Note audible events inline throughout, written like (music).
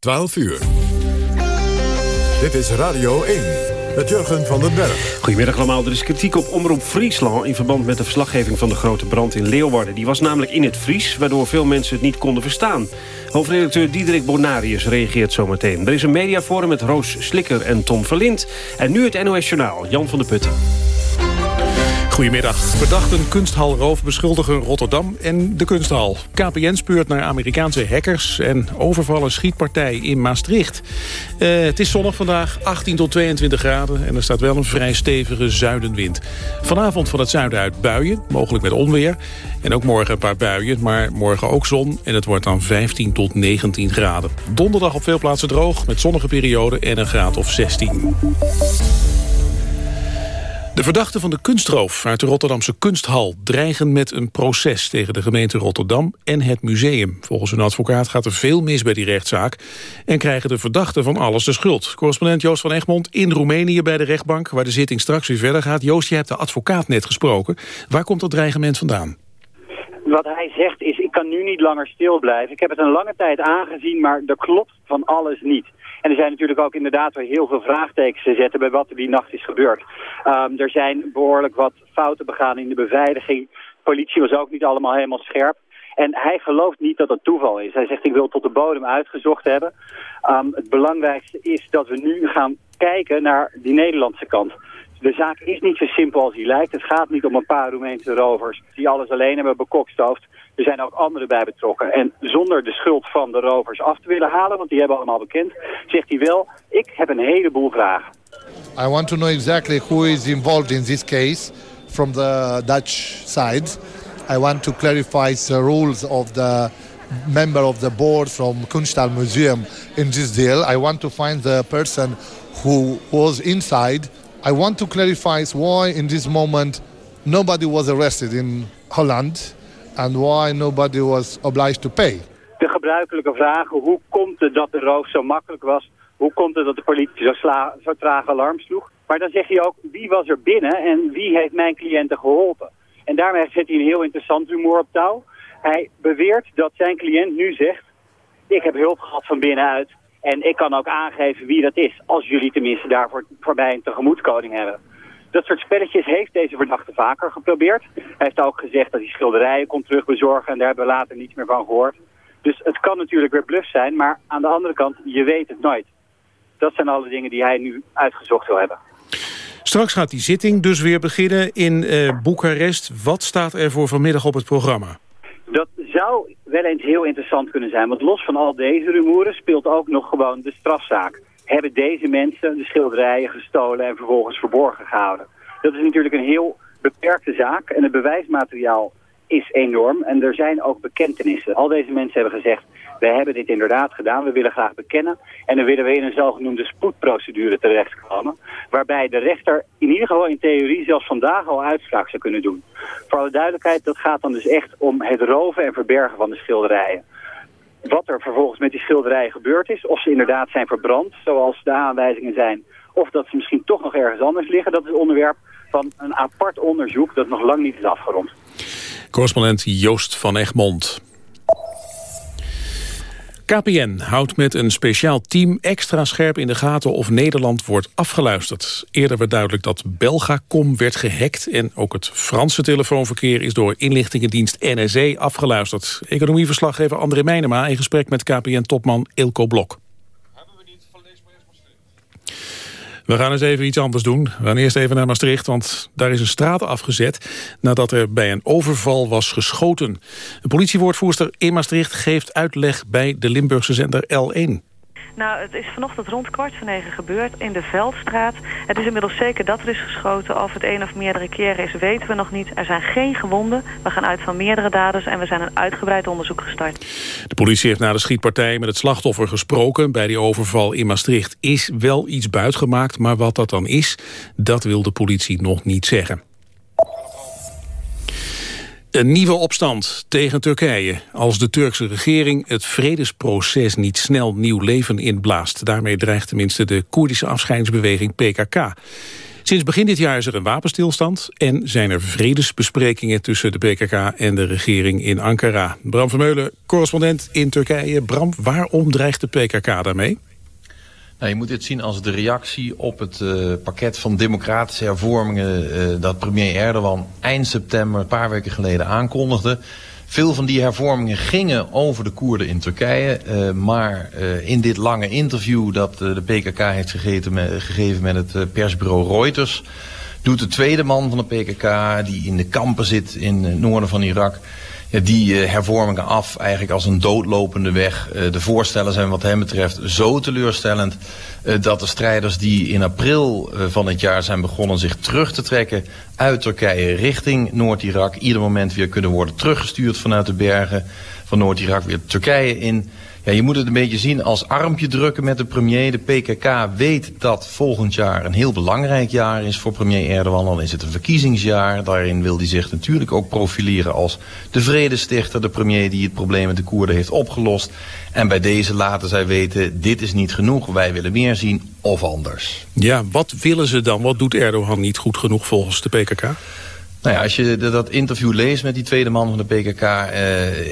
12 uur. Dit is Radio 1 met Jurgen van den Berg. Goedemiddag allemaal. Er is kritiek op Omroep Friesland... in verband met de verslaggeving van de grote brand in Leeuwarden. Die was namelijk in het Fries, waardoor veel mensen het niet konden verstaan. Hoofdredacteur Diederik Bonarius reageert zometeen. Er is een mediaforum met Roos Slikker en Tom Verlind. En nu het NOS Journaal, Jan van der Putten. Goedemiddag. Verdachten kunsthalroof beschuldigen Rotterdam en de kunsthal. KPN speurt naar Amerikaanse hackers en overvallen schietpartij in Maastricht. Uh, het is zonnig vandaag, 18 tot 22 graden en er staat wel een vrij stevige zuidenwind. Vanavond van het zuiden uit buien, mogelijk met onweer. En ook morgen een paar buien, maar morgen ook zon en het wordt dan 15 tot 19 graden. Donderdag op veel plaatsen droog met zonnige perioden en een graad of 16. De verdachten van de kunstroof uit de Rotterdamse kunsthal... dreigen met een proces tegen de gemeente Rotterdam en het museum. Volgens hun advocaat gaat er veel mis bij die rechtszaak... en krijgen de verdachten van alles de schuld. Correspondent Joost van Egmond in Roemenië bij de rechtbank... waar de zitting straks weer verder gaat. Joost, je hebt de advocaat net gesproken. Waar komt dat dreigement vandaan? Wat hij zegt is, ik kan nu niet langer stil blijven. Ik heb het een lange tijd aangezien, maar er klopt van alles niet. En er zijn natuurlijk ook inderdaad weer heel veel vraagtekens te zetten bij wat er die nacht is gebeurd. Um, er zijn behoorlijk wat fouten begaan in de beveiliging. De politie was ook niet allemaal helemaal scherp. En hij gelooft niet dat het toeval is. Hij zegt, ik wil tot de bodem uitgezocht hebben. Um, het belangrijkste is dat we nu gaan kijken naar die Nederlandse kant. De zaak is niet zo simpel als die lijkt. Het gaat niet om een paar Roemeense rovers die alles alleen hebben bekokstoofd. Er zijn ook anderen bij betrokken. En zonder de schuld van de rovers af te willen halen, want die hebben allemaal bekend, zegt hij wel, ik heb een heleboel vragen. I want to know exactly who is involved in this case from the Dutch side. I want to clarify the rules of the member of the board from Kunsthal Museum in this deal. I want to find the person who was inside. I want to clarify why in this moment nobody was arrested in Holland and why nobody was obliged to pay. De gebruikelijke vragen, hoe komt het dat de roof zo makkelijk was? Hoe komt het dat de politie zo, zo traag alarm sloeg? Maar dan zeg je ook, wie was er binnen en wie heeft mijn cliënten geholpen? En daarmee zet hij een heel interessant humor op touw. Hij beweert dat zijn cliënt nu zegt, ik heb hulp gehad van binnenuit. En ik kan ook aangeven wie dat is, als jullie tenminste daarvoor voorbij een tegemoetcoding hebben. Dat soort spelletjes heeft deze verdachte vaker geprobeerd. Hij heeft ook gezegd dat hij schilderijen kon terugbezorgen en daar hebben we later niets meer van gehoord. Dus het kan natuurlijk weer bluff zijn, maar aan de andere kant, je weet het nooit. Dat zijn alle dingen die hij nu uitgezocht wil hebben. Straks gaat die zitting dus weer beginnen in uh, Boekarest. Wat staat er voor vanmiddag op het programma? Dat zou wel eens heel interessant kunnen zijn. Want los van al deze rumoeren speelt ook nog gewoon de strafzaak hebben deze mensen de schilderijen gestolen en vervolgens verborgen gehouden. Dat is natuurlijk een heel beperkte zaak en het bewijsmateriaal is enorm en er zijn ook bekentenissen. Al deze mensen hebben gezegd, we hebben dit inderdaad gedaan, we willen graag bekennen en dan willen we in een zogenoemde spoedprocedure terechtkomen, waarbij de rechter in ieder geval in theorie zelfs vandaag al uitspraak zou kunnen doen. Voor alle duidelijkheid, dat gaat dan dus echt om het roven en verbergen van de schilderijen. Wat er vervolgens met die schilderijen gebeurd is, of ze inderdaad zijn verbrand, zoals de aanwijzingen zijn, of dat ze misschien toch nog ergens anders liggen, dat is onderwerp van een apart onderzoek dat nog lang niet is afgerond. Correspondent Joost van Egmond. KPN houdt met een speciaal team extra scherp in de gaten of Nederland wordt afgeluisterd. Eerder werd duidelijk dat Belgacom werd gehackt en ook het Franse telefoonverkeer is door inlichtingendienst NSE afgeluisterd. Economieverslaggever André Meijnema in gesprek met KPN-topman Ilko Blok. We gaan eens even iets anders doen. We gaan eerst even naar Maastricht, want daar is een straat afgezet... nadat er bij een overval was geschoten. Een politiewoordvoerster in Maastricht geeft uitleg bij de Limburgse zender L1. Nou, het is vanochtend rond kwart van negen gebeurd in de Veldstraat. Het is inmiddels zeker dat er is geschoten. Of het één of meerdere keren is, weten we nog niet. Er zijn geen gewonden. We gaan uit van meerdere daders en we zijn een uitgebreid onderzoek gestart. De politie heeft na de schietpartij met het slachtoffer gesproken. Bij die overval in Maastricht is wel iets buitgemaakt. Maar wat dat dan is, dat wil de politie nog niet zeggen. Een nieuwe opstand tegen Turkije als de Turkse regering het vredesproces niet snel nieuw leven inblaast. Daarmee dreigt tenminste de Koerdische afscheidingsbeweging PKK. Sinds begin dit jaar is er een wapenstilstand en zijn er vredesbesprekingen tussen de PKK en de regering in Ankara. Bram Vermeulen, correspondent in Turkije. Bram, waarom dreigt de PKK daarmee? Nou, je moet dit zien als de reactie op het uh, pakket van democratische hervormingen uh, dat premier Erdogan eind september, een paar weken geleden aankondigde. Veel van die hervormingen gingen over de Koerden in Turkije. Uh, maar in dit lange interview dat de PKK heeft gegeven met, het persbureau Reuters... doet de tweede man van de PKK, die in de kampen zit in het noorden van Irak die uh, hervormingen af eigenlijk als een doodlopende weg. Uh, de voorstellen zijn wat hem betreft zo teleurstellend uh, dat de strijders die in april van het jaar zijn begonnen zich terug te trekken uit Turkije richting Noord-Irak ieder moment weer kunnen worden teruggestuurd vanuit de bergen van Noord-Irak weer Turkije in. Ja, je moet het een beetje zien als armpje drukken met de premier. De PKK weet dat volgend jaar een heel belangrijk jaar is voor premier Erdogan. Dan is het een verkiezingsjaar. Daarin wil hij zich natuurlijk ook profileren als de vredestichter. De premier die het probleem met de Koerden heeft opgelost. En bij deze laten zij weten, dit is niet genoeg. Wij willen meer zien of anders. Ja, wat willen ze dan? Wat doet Erdogan niet goed genoeg volgens de PKK? Nou ja, als je dat interview leest met die tweede man van de PKK... Eh,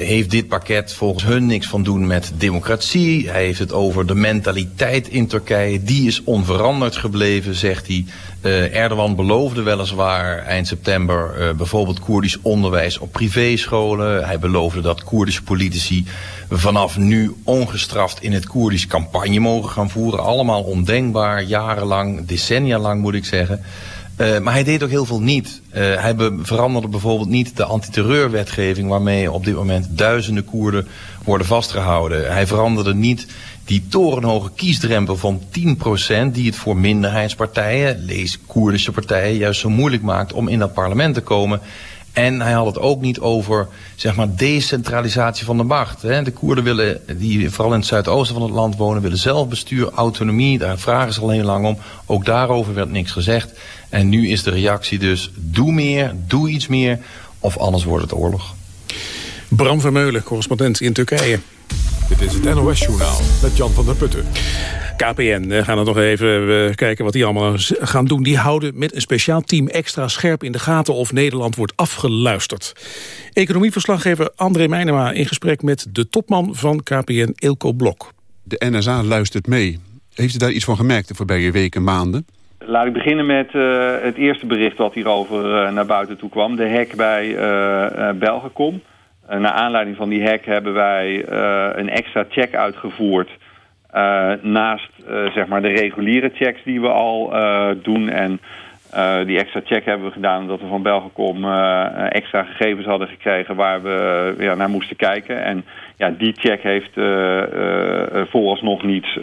heeft dit pakket volgens hun niks van doen met democratie. Hij heeft het over de mentaliteit in Turkije. Die is onveranderd gebleven, zegt hij. Uh, Erdogan beloofde weliswaar eind september uh, bijvoorbeeld Koerdisch onderwijs op privéscholen. Hij beloofde dat Koerdische politici vanaf nu ongestraft in het Koerdisch campagne mogen gaan voeren. Allemaal ondenkbaar, jarenlang, decennia lang moet ik zeggen... Uh, maar hij deed ook heel veel niet. Uh, hij veranderde bijvoorbeeld niet de antiterreurwetgeving... waarmee op dit moment duizenden Koerden worden vastgehouden. Hij veranderde niet die torenhoge kiesdrempel van 10% die het voor minderheidspartijen, lees Koerdische partijen, juist zo moeilijk maakt om in dat parlement te komen. En hij had het ook niet over zeg maar, decentralisatie van de macht. De Koerden willen, die vooral in het zuidoosten van het land wonen, willen zelfbestuur, autonomie. Daar vragen ze al heel lang om. Ook daarover werd niks gezegd. En nu is de reactie dus, doe meer, doe iets meer, of anders wordt het oorlog. Bram Vermeulen, correspondent in Turkije. Dit is het NOS-journaal met Jan van der Putten. KPN, we gaan er nog even kijken wat die allemaal gaan doen. Die houden met een speciaal team extra scherp in de gaten of Nederland wordt afgeluisterd. Economieverslaggever André Meijnema in gesprek met de topman van KPN, Ilko Blok. De NSA luistert mee. Heeft u daar iets van gemerkt de voorbije weken, maanden? Laat ik beginnen met uh, het eerste bericht wat hierover uh, naar buiten toe kwam. De hack bij uh, Belgacom. Naar aanleiding van die hack hebben wij een extra check uitgevoerd... naast zeg maar de reguliere checks die we al doen. En die extra check hebben we gedaan omdat we van Belgacom extra gegevens hadden gekregen... waar we ja, naar moesten kijken. En ja, die check heeft vooralsnog niets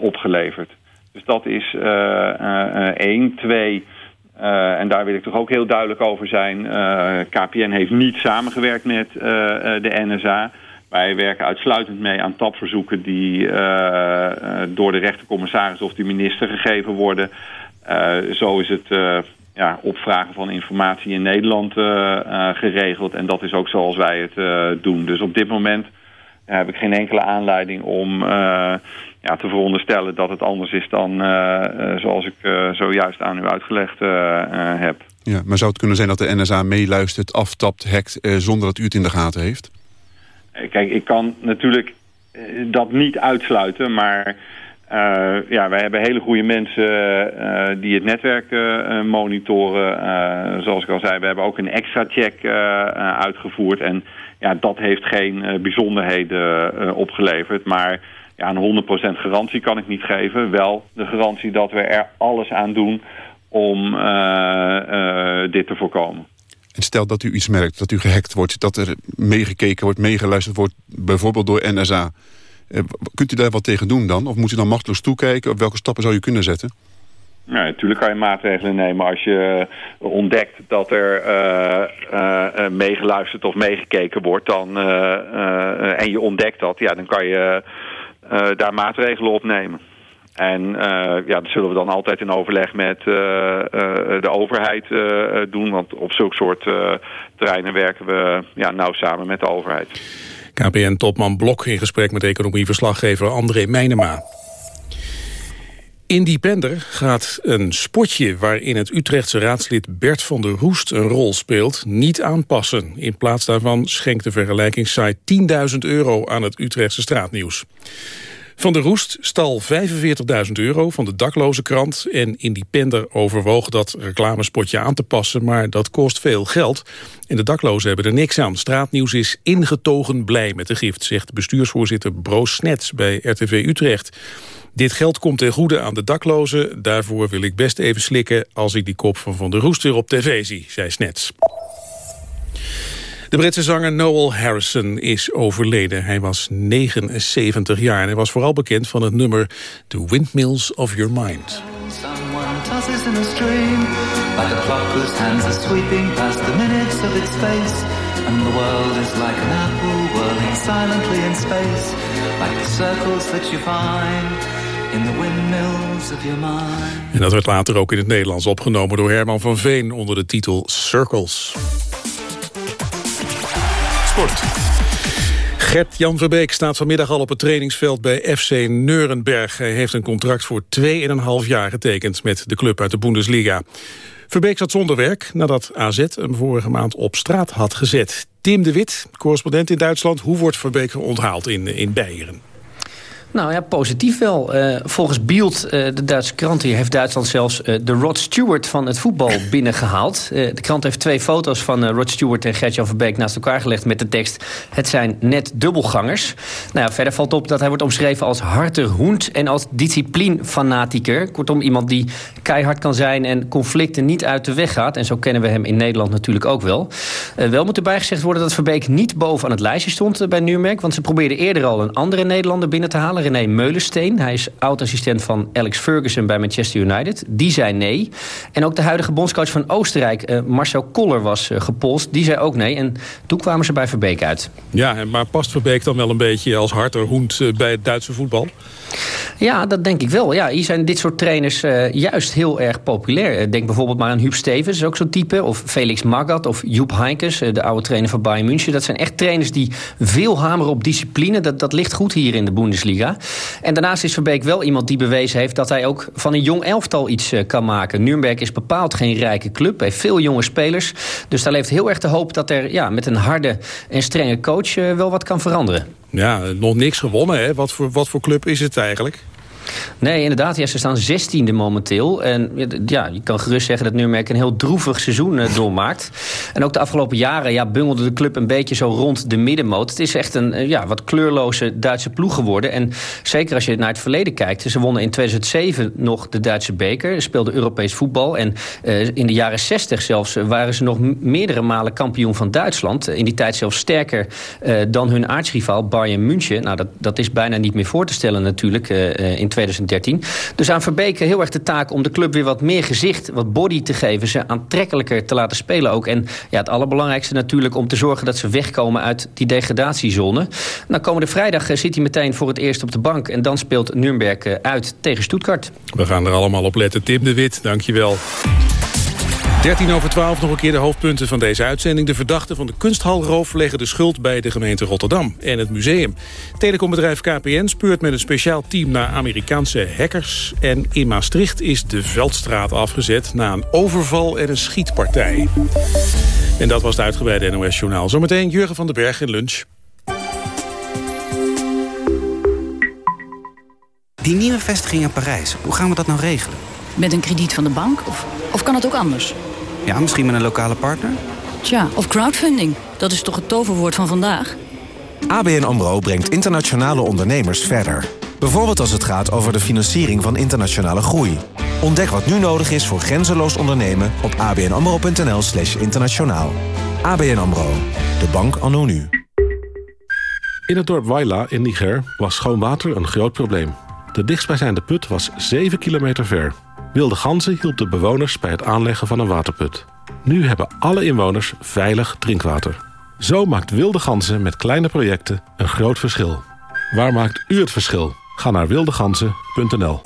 opgeleverd. Dus dat is één. Twee, en daar wil ik toch ook heel duidelijk over zijn. KPN heeft niet samengewerkt met de NSA. Wij werken uitsluitend mee aan tapverzoeken die door de rechtercommissaris of de minister gegeven worden. zo is het ja, opvragen van informatie in Nederland geregeld. En dat is ook zoals wij het doen. Dus op dit moment heb ik geen enkele aanleiding om ja, te veronderstellen dat het anders is dan uh, zoals ik uh, zojuist aan u uitgelegd heb. Ja, maar zou het kunnen zijn dat de NSA meeluistert, aftapt, hackt... zonder dat u het in de gaten heeft? Kijk, ik kan natuurlijk dat niet uitsluiten, maar... ja, wij hebben hele goede mensen die het netwerk monitoren. zoals ik al zei, we hebben ook een extra check uitgevoerd. En ja, dat heeft geen bijzonderheden opgeleverd. Maar ja, een 100% garantie kan ik niet geven. Wel de garantie dat we er alles aan doen om uh, uh, dit te voorkomen. En stel dat u iets merkt, dat u gehackt wordt... dat er meegekeken wordt, meegeluisterd wordt... bijvoorbeeld door NSA. Uh, kunt u daar wat tegen doen dan? Of moet u dan machteloos toekijken? Op welke stappen zou u kunnen zetten? Natuurlijk kan je maatregelen nemen als je ontdekt dat er meegeluisterd of meegekeken wordt. Dan, en je ontdekt dat, ja, dan kan je daar maatregelen op nemen. En uh, ja, dat zullen we dan altijd in overleg met uh, de overheid doen. Want op zulke soort terreinen werken we ja, nauw samen met de overheid. KPN-topman Blok in gesprek met economieverslaggever André Meijnema. Independer gaat een spotje waarin het Utrechtse raadslid Bert van der Roest een rol speelt niet aanpassen. In plaats daarvan schenkt de vergelijkingssite 10.000 euro aan het Utrechtse straatnieuws. Van der Roest stal 45.000 euro van de dakloze krant... en Independer overwoog dat reclamespotje aan te passen... maar dat kost veel geld. En de daklozen hebben er niks aan. Straatnieuws is ingetogen blij met de gift... zegt bestuursvoorzitter Broos Snets bij RTV Utrecht. Dit geld komt ten goede aan de daklozen. Daarvoor wil ik best even slikken als ik die kop van Van der Roest weer op tv zie, zei Snets. De Britse zanger Noel Harrison is overleden. Hij was 79 jaar en hij was vooral bekend van het nummer The Windmills of Your Mind. And the world is like an apple silently in space Like the circles that you find En dat werd later ook in het Nederlands opgenomen door Herman van Veen onder de titel Circles. Gert-Jan Verbeek staat vanmiddag al op het trainingsveld bij FC Neurenberg. Hij heeft een contract voor 2,5 jaar getekend met de club uit de Bundesliga. Verbeek zat zonder werk nadat AZ hem vorige maand op straat had gezet. Tim de Wit, correspondent in Duitsland. Hoe wordt Verbeek onthaald in, in Beieren? Nou ja, positief wel. Uh, volgens Bild, uh, de Duitse krant hier, heeft Duitsland zelfs uh, de Rod Stewart van het voetbal (laughs) binnengehaald. de krant heeft twee foto's van Rod Stewart en Gertjan Verbeek naast elkaar gelegd met de tekst Het zijn net dubbelgangers. Nou ja, verder valt op dat hij wordt omschreven als harter hoend en als disciplinefanatiker. Kortom, iemand die keihard kan zijn en conflicten niet uit de weg gaat. En zo kennen we hem in Nederland natuurlijk ook wel. wel moet erbij gezegd worden dat Verbeek niet bovenaan het lijstje stond bij Nuremberg. Want ze probeerden eerder al een andere Nederlander binnen te halen. René Meulensteen. Hij is oud-assistent van Alex Ferguson bij Manchester United. Die zei nee. En ook de huidige bondscoach van Oostenrijk, uh, Marcel Koller, was uh, gepolst. Die zei ook nee. En toen kwamen ze bij Verbeek uit. Ja, maar past Verbeek dan wel een beetje als harter hoend uh, bij het Duitse voetbal? Ja, dat denk ik wel. Ja, hier zijn dit soort trainers uh, juist heel erg populair. Denk bijvoorbeeld maar aan Huub Stevens, ook zo'n type. Of Felix Magath of Joep Heinkes, de oude trainer van Bayern München. Dat zijn echt trainers die veel hameren op discipline. Dat, dat ligt goed hier in de Bundesliga. En daarnaast is Verbeek wel iemand die bewezen heeft... dat hij ook van een jong elftal iets kan maken. Nürnberg is bepaald geen rijke club. heeft veel jonge spelers. Dus daar leeft heel erg de hoop dat er ja, met een harde en strenge coach... Wel wat kan veranderen. Ja, nog niks gewonnen. Hè? Wat, voor, wat voor club is het eigenlijk? Nee, inderdaad. Ja, ze staan zestiende momenteel. En ja, je kan gerust zeggen dat Nuremberg een heel droevig seizoen uh, doormaakt. En ook de afgelopen jaren ja, bungelde de club een beetje zo rond de middenmoot. Het is echt een uh, ja, wat kleurloze Duitse ploeg geworden. En zeker als je naar het verleden kijkt. Ze wonnen in 2007 nog de Duitse beker. Speelden Europees voetbal. En uh, in de jaren 60 zelfs waren ze nog meerdere malen kampioen van Duitsland. In die tijd zelfs sterker dan hun aartsrivaal Bayern München. Nou, dat, dat is bijna niet meer voor te stellen natuurlijk in 2013. Dus aan Verbeke heel erg de taak om de club weer wat meer gezicht, wat body te geven. Ze aantrekkelijker te laten spelen ook. En ja, het allerbelangrijkste natuurlijk om te zorgen dat ze wegkomen uit die degradatiezone. Nou, komende vrijdag eh, zit hij meteen voor het eerst op de bank. En dan speelt Nürnberg eh, uit tegen Stuttgart. We gaan er allemaal op letten. Tim de Wit, dankjewel. 13 over 12 nog een keer de hoofdpunten van deze uitzending. De verdachten van de kunsthalroof leggen de schuld bij de gemeente Rotterdam en het museum. Telecombedrijf KPN speurt met een speciaal team naar Amerikaanse hackers. En in Maastricht is de Veldstraat afgezet na een overval en een schietpartij. En dat was het uitgebreide NOS-journaal. Zometeen Jurgen van den Berg in lunch. Die nieuwe vestiging in Parijs, hoe gaan we dat nou regelen? Met een krediet van de bank? Of, of kan het ook anders? Ja, misschien met een lokale partner? Tja, of crowdfunding. Dat is toch het toverwoord van vandaag? ABN AMRO brengt internationale ondernemers verder. Bijvoorbeeld als het gaat over de financiering van internationale groei. Ontdek wat nu nodig is voor grenzeloos ondernemen op abnamro.nl slash internationaal. ABN AMRO, de bank anno nu. In het dorp Waila in Niger was schoon water een groot probleem. De dichtstbijzijnde put was 7 kilometer ver. Wilde Ganzen hielp de bewoners bij het aanleggen van een waterput. Nu hebben alle inwoners veilig drinkwater. Zo maakt Wilde Ganzen met kleine projecten een groot verschil. Waar maakt u het verschil? Ga naar wildeganzen.nl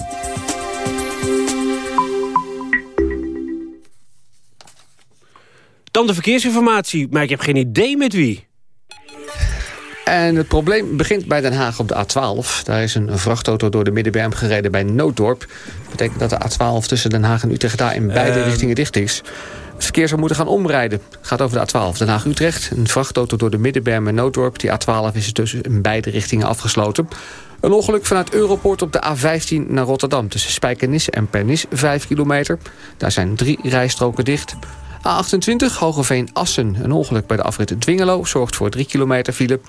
Dan de verkeersinformatie, maar ik heb geen idee met wie. En het probleem begint bij Den Haag op de A12. Daar is een vrachtauto door de Middenberm gereden bij Nooddorp. Dat betekent dat de A12 tussen Den Haag en Utrecht daar in beide Ehm. richtingen dicht is. Het verkeer zou moeten gaan omrijden. Het gaat over de A12 Den Haag-Utrecht. Een vrachtauto door de Middenberm en Nooddorp. Die A12 is tussen in beide richtingen afgesloten. Een ongeluk vanuit Europoort op de A15 naar Rotterdam... tussen Spijkenisse en Pernis, 5 kilometer. Daar zijn drie rijstroken dicht. A28 Hogeveen-Assen. Een ongeluk bij de afrit Dwingelo zorgt voor 3 kilometer file.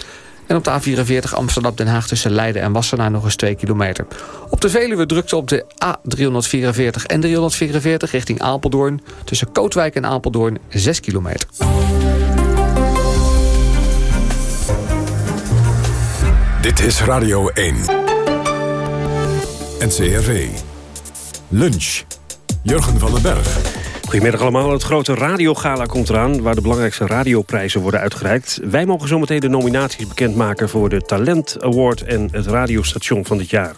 En op de A44 Amsterdam-Den Haag tussen Leiden en Wassenaar nog eens 2 kilometer. Op de Veluwe drukte op de A344 en 344 richting Apeldoorn. Tussen Kootwijk en Apeldoorn 6 kilometer. Dit is Radio 1. NCRV. Lunch. Jurgen van den Berg. Goedemiddag allemaal. Het grote radiogala komt eraan... waar de belangrijkste radioprijzen worden uitgereikt. Wij mogen zometeen de nominaties bekendmaken... voor de Talent Award en het radiostation van dit jaar.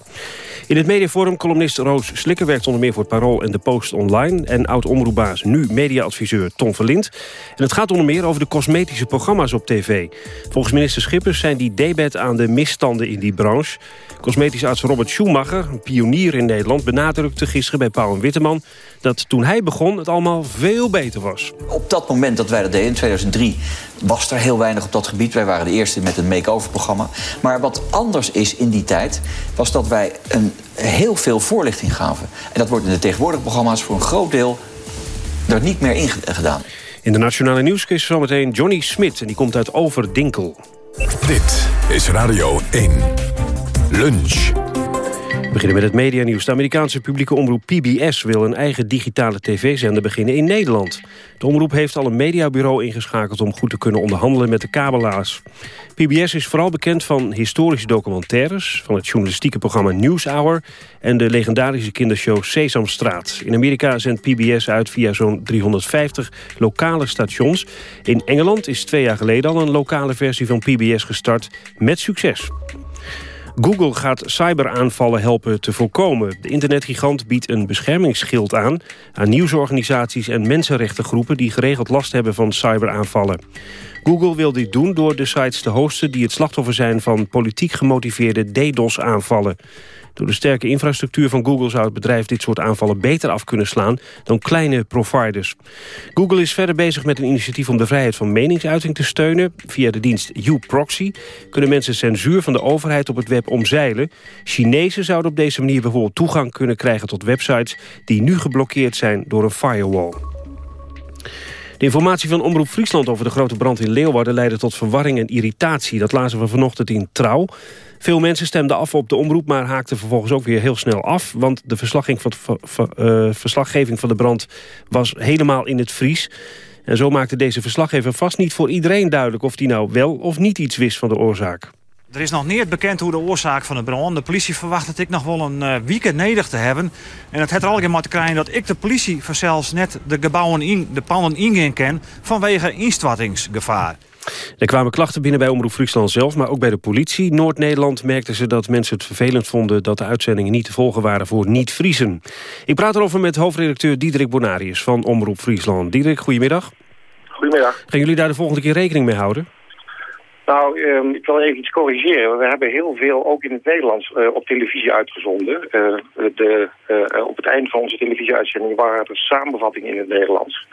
In het mediaforum columnist Roos Slikker werkt onder meer voor het Parool en de Post Online... en oud-omroepbaas, nu mediaadviseur Tom Verlind. En het gaat onder meer over de cosmetische programma's op tv. Volgens minister Schippers zijn die debet aan de misstanden in die branche. Cosmetisch arts Robert Schumacher, een pionier in Nederland... benadrukte gisteren bij Pauw en Witteman... dat toen hij begon het allemaal veel beter was. Op dat moment dat wij dat deden, in 2003, was er heel weinig op dat gebied. Wij waren de eerste met een make-over programma. Maar wat anders is in die tijd, was dat wij een, heel veel voorlichting gaven. En dat wordt in de tegenwoordige programma's voor een groot deel er niet meer in gedaan. In de Nationale Nieuwsquiz zometeen Johnny Smit... en die komt uit Overdinkel. Dit is Radio 1. Lunch. Beginnen met het medianieuws. De Amerikaanse publieke omroep PBS wil een eigen digitale tv-zender beginnen in Nederland. De omroep heeft al een mediabureau ingeschakeld om goed te kunnen onderhandelen met de kabelaars. PBS is vooral bekend van historische documentaires, van het journalistieke programma NewsHour en de legendarische kindershow Sesamstraat. In Amerika zendt PBS uit via zo'n 350 lokale stations. In Engeland is twee jaar geleden al een lokale versie van PBS gestart met succes. Google gaat cyberaanvallen helpen te voorkomen. De internetgigant biedt een beschermingsschild aan... aan nieuwsorganisaties en mensenrechtengroepen... die geregeld last hebben van cyberaanvallen. Google wil dit doen door de sites te hosten... die het slachtoffer zijn van politiek gemotiveerde DDoS-aanvallen. Door de sterke infrastructuur van Google zou het bedrijf dit soort aanvallen beter af kunnen slaan dan kleine providers. Google is verder bezig met een initiatief om de vrijheid van meningsuiting te steunen. Via de dienst uProxy kunnen mensen censuur van de overheid op het web omzeilen. Chinezen zouden op deze manier bijvoorbeeld toegang kunnen krijgen tot websites die nu geblokkeerd zijn door een firewall. De informatie van Omroep Friesland over de grote brand in Leeuwarden... leidde tot verwarring en irritatie. Dat lazen we vanochtend in Trouw. Veel mensen stemden af op de omroep... maar haakten vervolgens ook weer heel snel af... want de verslaggeving van, ver, uh, verslaggeving van de brand was helemaal in het Fries. En zo maakte deze verslaggever vast niet voor iedereen duidelijk... of hij nou wel of niet iets wist van de oorzaak. Er is nog niet bekend hoe de oorzaak van de brand. De politie verwacht dat ik nog wel een uh, weekend nedig te hebben. En het heeft er al maar te krijgen dat ik de politie zelfs net de gebouwen in, de panden ingaan ken vanwege instortingsgevaar. Er kwamen klachten binnen bij Omroep Friesland zelf, maar ook bij de politie. Noord-Nederland merkten ze dat mensen het vervelend vonden... dat de uitzendingen niet te volgen waren voor niet-Friesen. Ik praat erover met hoofdredacteur Diederik Bonarius van Omroep Friesland. Diederik, goedemiddag. Goedemiddag. Gaan jullie daar de volgende keer rekening mee houden? Nou, um, ik wil even iets corrigeren. We hebben heel veel, ook in het Nederlands, uh, op televisie uitgezonden. Uh, de, uh, op het eind van onze televisieuitzending waren er samenvattingen in het Nederlands.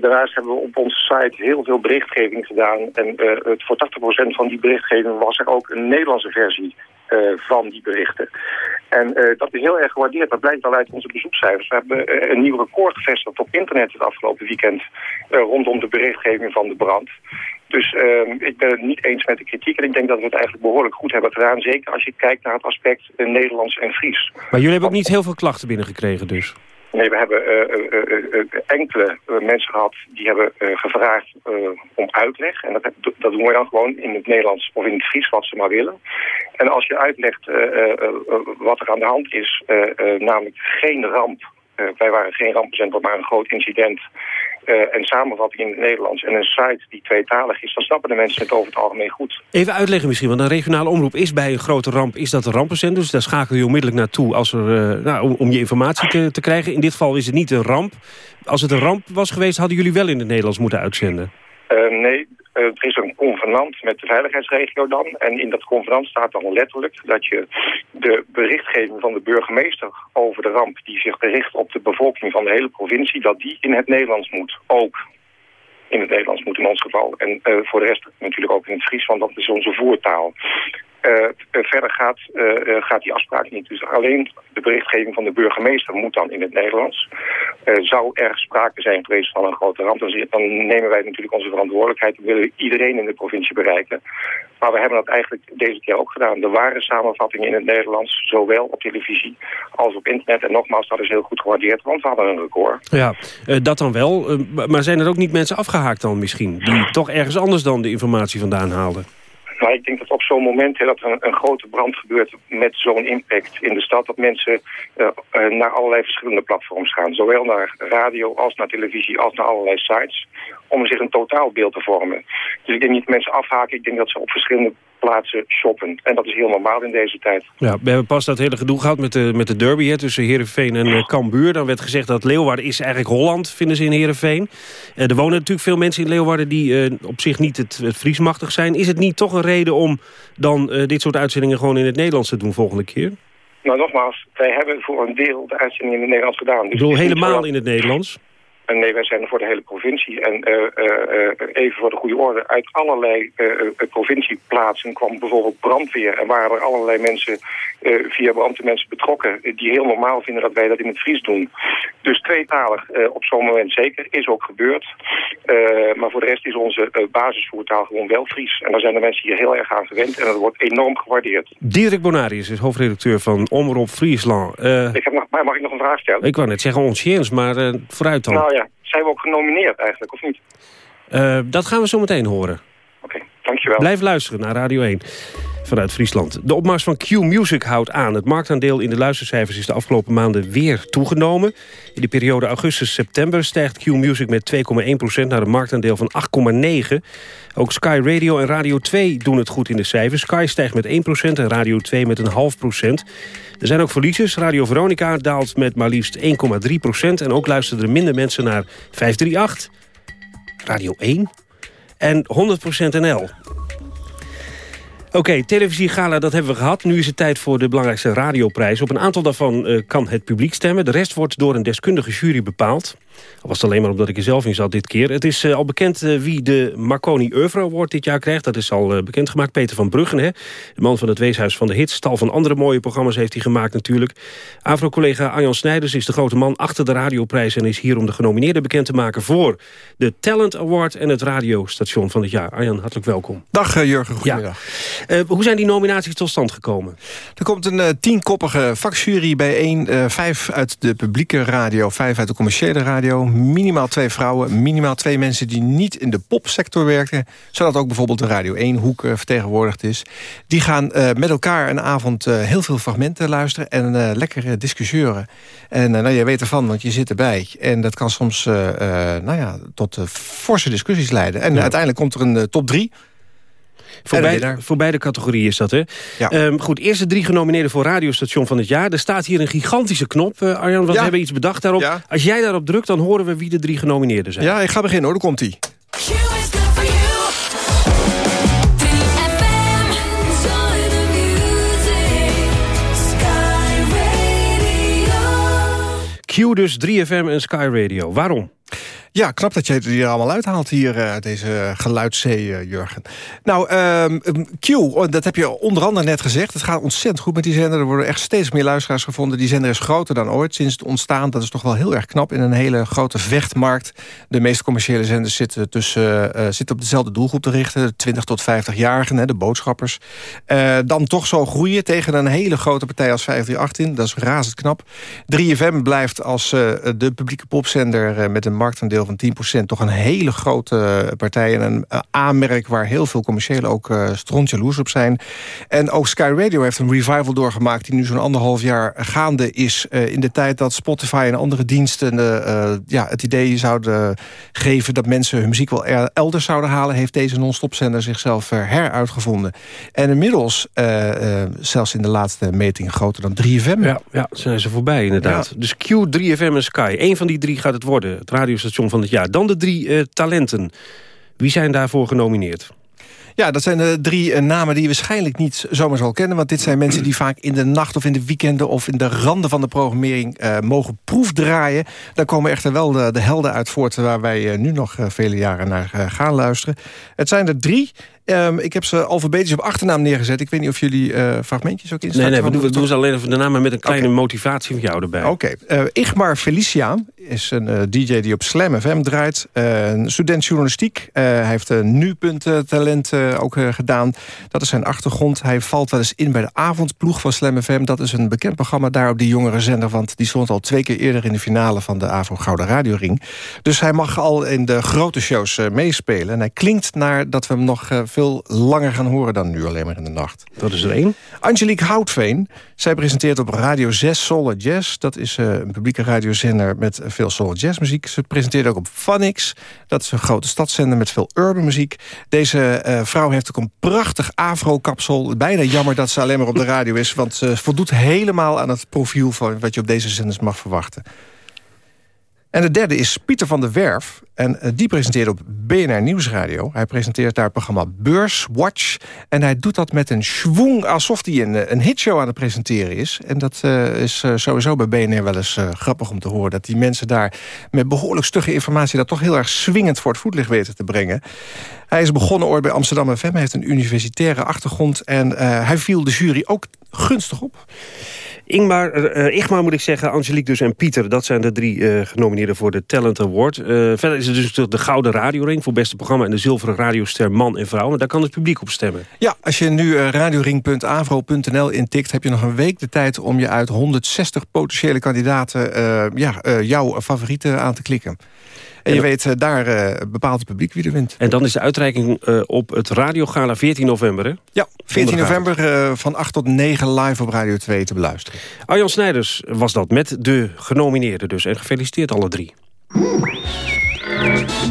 daarnaast hebben we op onze site heel veel berichtgeving gedaan. En het, voor 80% van die berichtgeving was er ook een Nederlandse versie van die berichten. En dat is heel erg gewaardeerd. Dat blijkt al uit onze bezoekcijfers. We hebben een nieuw record gevestigd op internet het afgelopen weekend... rondom de berichtgeving van de brand. Dus uh, ik ben het niet eens met de kritiek. En ik denk dat we het eigenlijk behoorlijk goed hebben gedaan. Zeker als je kijkt naar het aspect uh, Nederlands en Fries. Maar jullie hebben ook niet heel veel klachten binnengekregen dus? Nee, we hebben uh, enkele mensen gehad die hebben gevraagd om uitleg. En dat, dat doen we dan gewoon in het Nederlands of in het Fries, wat ze maar willen. En als je uitlegt wat er aan de hand is, namelijk geen ramp. wij waren geen rampcentrum, maar een groot incident. Uh, en samenvatting in het Nederlands en een site die tweetalig is... dan snappen de mensen het over het algemeen goed. Even uitleggen misschien, want een regionale omroep is bij een grote ramp... is dat een rampencentrum, dus daar schakel je onmiddellijk naartoe... Als er, uh, nou, om, om, je informatie te, te, krijgen. In dit geval is het niet een ramp. Als het een ramp was geweest, hadden jullie wel in het Nederlands moeten uitzenden? Uh, nee, er is een convenant met de veiligheidsregio dan. En in dat convenant staat dan letterlijk dat je de berichtgeving van de burgemeester over de ramp... die zich bericht op de bevolking van de hele provincie... dat die in het Nederlands moet, ook in het Nederlands moet in ons geval. En uh, voor de rest natuurlijk ook in het Fries, want dat is onze voertaal. Uh, verder gaat, uh, gaat die afspraak niet. Dus alleen de berichtgeving van de burgemeester moet dan in het Nederlands. zou er sprake zijn geweest van een grote ramp, dan, nemen wij natuurlijk onze verantwoordelijkheid. We willen iedereen in de provincie bereiken. Maar we hebben dat eigenlijk deze keer ook gedaan. Er waren samenvattingen in het Nederlands, zowel op televisie als op internet. En nogmaals, dat is heel goed gewaardeerd, want we hadden een record. Ja, dat dan wel. maar zijn er ook niet mensen afgehaakt dan misschien? Die toch ergens anders dan de informatie vandaan haalden? Nou, ik denk dat op zo'n moment dat er een, grote brand gebeurt met zo'n impact in de stad, dat mensen uh, uh, naar allerlei verschillende platforms gaan. Zowel naar radio als naar televisie als naar allerlei sites. Om zich een totaalbeeld te vormen. Dus ik denk niet dat mensen afhaken. Ik denk dat ze op verschillende plaatsen shoppen. En dat is heel normaal in deze tijd. Ja, we hebben pas dat hele gedoe gehad met de, met de derby hè, tussen Heerenveen en uh, Cambuur. Dan werd gezegd dat Leeuwarden is eigenlijk Holland, vinden ze in Heerenveen. Uh, er wonen natuurlijk veel mensen in Leeuwarden die uh, op zich niet het, het Friesmachtig zijn. Is het niet toch een reden om dan dit soort uitzendingen gewoon in het Nederlands te doen volgende keer? Nou, nogmaals, wij hebben voor een deel de uitzendingen in het Nederlands gedaan. Dus Ik bedoel, helemaal in het Nederlands? En nee, wij zijn er voor de hele provincie. En uh, uh, even voor de goede orde, uit allerlei provincieplaatsen kwam bijvoorbeeld brandweer. En waren er allerlei mensen via brandweermensen betrokken... die heel normaal vinden dat wij dat in het Fries doen. Dus tweetalig op zo'n moment zeker, is ook gebeurd. maar voor de rest is onze basisvoertaal gewoon wel Fries. En daar zijn de mensen hier heel erg aan gewend. En dat wordt enorm gewaardeerd. Dirk Bonarius is hoofdredacteur van Omroep Friesland. ik heb nog, mag ik nog een vraag stellen? Ik wou net zeggen onsjens, maar vooruit dan. Nou, ja, zijn we ook genomineerd eigenlijk, of niet? Uh, dat gaan we zo meteen horen. Oké, okay, dankjewel. Blijf luisteren naar Radio 1 vanuit Friesland. De opmars van Q-Music houdt aan. Het marktaandeel in de luistercijfers is de afgelopen maanden weer toegenomen. In de periode augustus-september stijgt Q-Music met 2,1% naar een marktaandeel van 8,9. Ook Sky Radio en Radio 2 doen het goed in de cijfers. Sky stijgt met 1% en Radio 2 met een half procent. Er zijn ook verliezers. Radio Veronica daalt met maar liefst 1,3% en ook luisteren er minder mensen naar 538, Radio 1 en 100% NL. Oké, okay, televisiegala, dat hebben we gehad. Nu is het tijd voor de belangrijkste radioprijs. Op een aantal daarvan uh, kan het publiek stemmen. De rest wordt door een deskundige jury bepaald. Al was het alleen maar omdat ik er zelf in zat dit keer. Het is uh, al bekend uh, wie de Marconi Oeuvre Award dit jaar krijgt. Dat is al uh, bekendgemaakt. Peter van Bruggen, hè? de man van het Weeshuis van de Hits. Tal van andere mooie programma's heeft hij gemaakt natuurlijk. Avro-collega Arjan Snijders is de grote man achter de radioprijs... en is hier om de genomineerden bekend te maken voor de Talent Award... en het radiostation van het jaar. Arjan, hartelijk welkom. Dag Jurgen, goedemiddag. Ja. hoe zijn die nominaties tot stand gekomen? Er komt een tienkoppige vakjury bijeen. vijf uit de publieke radio, vijf uit de commerciële radio minimaal twee vrouwen, minimaal twee mensen die niet in de popsector werken, zodat ook bijvoorbeeld de Radio 1-hoek uh, vertegenwoordigd is. Die gaan uh, met elkaar een avond uh, heel veel fragmenten luisteren en lekker discussiëren. En nou, je weet ervan, want je zit erbij. En dat kan soms nou ja, tot forse discussies leiden. En ja. uiteindelijk komt er een top drie. Voor, beide, voor beide categorieën is dat, hè? Ja. Um, goed, eerste drie genomineerden voor radiostation van het jaar. Er staat hier een gigantische knop, uh, Arjan, want ja. we hebben iets bedacht daarop. Ja. Als jij daarop drukt, dan horen we wie de drie genomineerden zijn. Ja, ik ga beginnen hoor, daar komt hij. Q dus 3FM en Sky Radio. Waarom? Ja, knap dat je het hier allemaal uithaalt hier uit deze geluidszee, uh, Jurgen. Nou, um, Q, dat heb je onder andere net gezegd. Het gaat ontzettend goed met die zender. Er worden echt steeds meer luisteraars gevonden. Die zender is groter dan ooit sinds het ontstaan. Dat is toch wel heel erg knap in een hele grote vechtmarkt. De meest commerciële zenders zitten, tussen, uh, zitten op dezelfde doelgroep te richten. 20 tot 50-jarigen, de boodschappers. Dan toch zo groeien tegen een hele grote partij als 538 in. Dat is razend knap. 3FM blijft als de publieke popzender met een van 10% toch een hele grote partij... en een uh, aanmerk waar heel veel commerciële ook uh, strontjaloers op zijn. En ook Sky Radio heeft een revival doorgemaakt... die nu zo'n anderhalf jaar gaande is. Uh, in de tijd dat Spotify en andere diensten ja, het idee zouden geven... dat mensen hun muziek wel elders zouden halen... heeft deze non-stopzender zichzelf heruitgevonden. En inmiddels, zelfs in de laatste meting, groter dan 3FM. Ja, ja zijn ze voorbij inderdaad. Ja. Dus Q, 3FM en Sky. Eén van die drie gaat het worden. Het radiostation van het jaar. Dan de drie uh, talenten. Wie zijn daarvoor genomineerd? Ja, dat zijn de drie eh, namen die je waarschijnlijk niet zomaar zal kennen. Want dit zijn mensen die vaak in de nacht of in de weekenden... of in de randen van de programmering uh, mogen proefdraaien. Daar komen echter wel de, de helden uit voort... waar wij nu nog vele jaren naar gaan luisteren. Het zijn er drie Um, ik heb ze alfabetisch op achternaam neergezet. Ik weet niet of jullie uh, fragmentjes ook instaan. Nee, nee, we doen, we doen ze alleen even de namen met een kleine okay. motivatie van jou erbij. Oké. Okay. Uh, Igmar Felicia is een uh, DJ die op Slam FM draait. een student journalistiek. hij heeft een nu.talent ook gedaan. Dat is zijn achtergrond. Hij valt wel eens in bij de avondploeg van Slam FM. Dat is een bekend programma daar op die jongere zender. Want die stond al twee keer eerder in de finale van de Avro Gouden Radioring. Dus hij mag al in de grote shows meespelen. En hij klinkt naar dat we hem nog veel langer gaan horen dan nu alleen maar in de nacht. Dat is er één. Angelique Houtveen. Zij presenteert op Radio 6 Soul Jazz. Dat is uh, een publieke radiozender met veel soul jazz muziek. Ze presenteert ook op Phonix. Dat is een grote stadszender met veel urban muziek. Deze uh, vrouw heeft ook een prachtig afro-kapsel. Bijna jammer dat ze alleen maar op de radio is. Want ze voldoet helemaal aan het profiel van wat je op deze zenders mag verwachten. En de derde is Pieter van der Werf. En uh, die presenteert op BNR Nieuwsradio. Hij presenteert daar het programma Beurswatch. En hij doet dat met een schwung alsof hij een, eh, een hitshow aan het presenteren is. En dat uh, is sowieso bij BNR wel eens grappig om te horen. Dat die mensen daar met behoorlijk stugge informatie... dat toch heel erg swingend voor het voetlicht weten te brengen. Hij is begonnen ooit bij Amsterdam FM. Hij heeft een universitaire achtergrond. En hij viel de jury ook gunstig op. Ingmar, moet ik zeggen, Angelique dus en Pieter... dat zijn de drie uh, voor de Talent Award. Uh, verder is er dus de Gouden Radioring voor beste programma... en de Zilveren Radioster Man en Vrouw. En daar kan het publiek op stemmen. Ja, als je nu radioring.avro.nl intikt... heb je nog een week de tijd om je uit 160 potentiële kandidaten... ja, jouw favorieten aan te klikken. En je weet, daar uh, bepaalt het publiek wie er wint. En dan is de uitreiking uh, op het Radiogala 14 november, hè? Ja, 14 november uh, van 8 tot 9 live op Radio 2 te beluisteren. Arjan Snijders was dat met de genomineerden dus. En gefeliciteerd alle drie.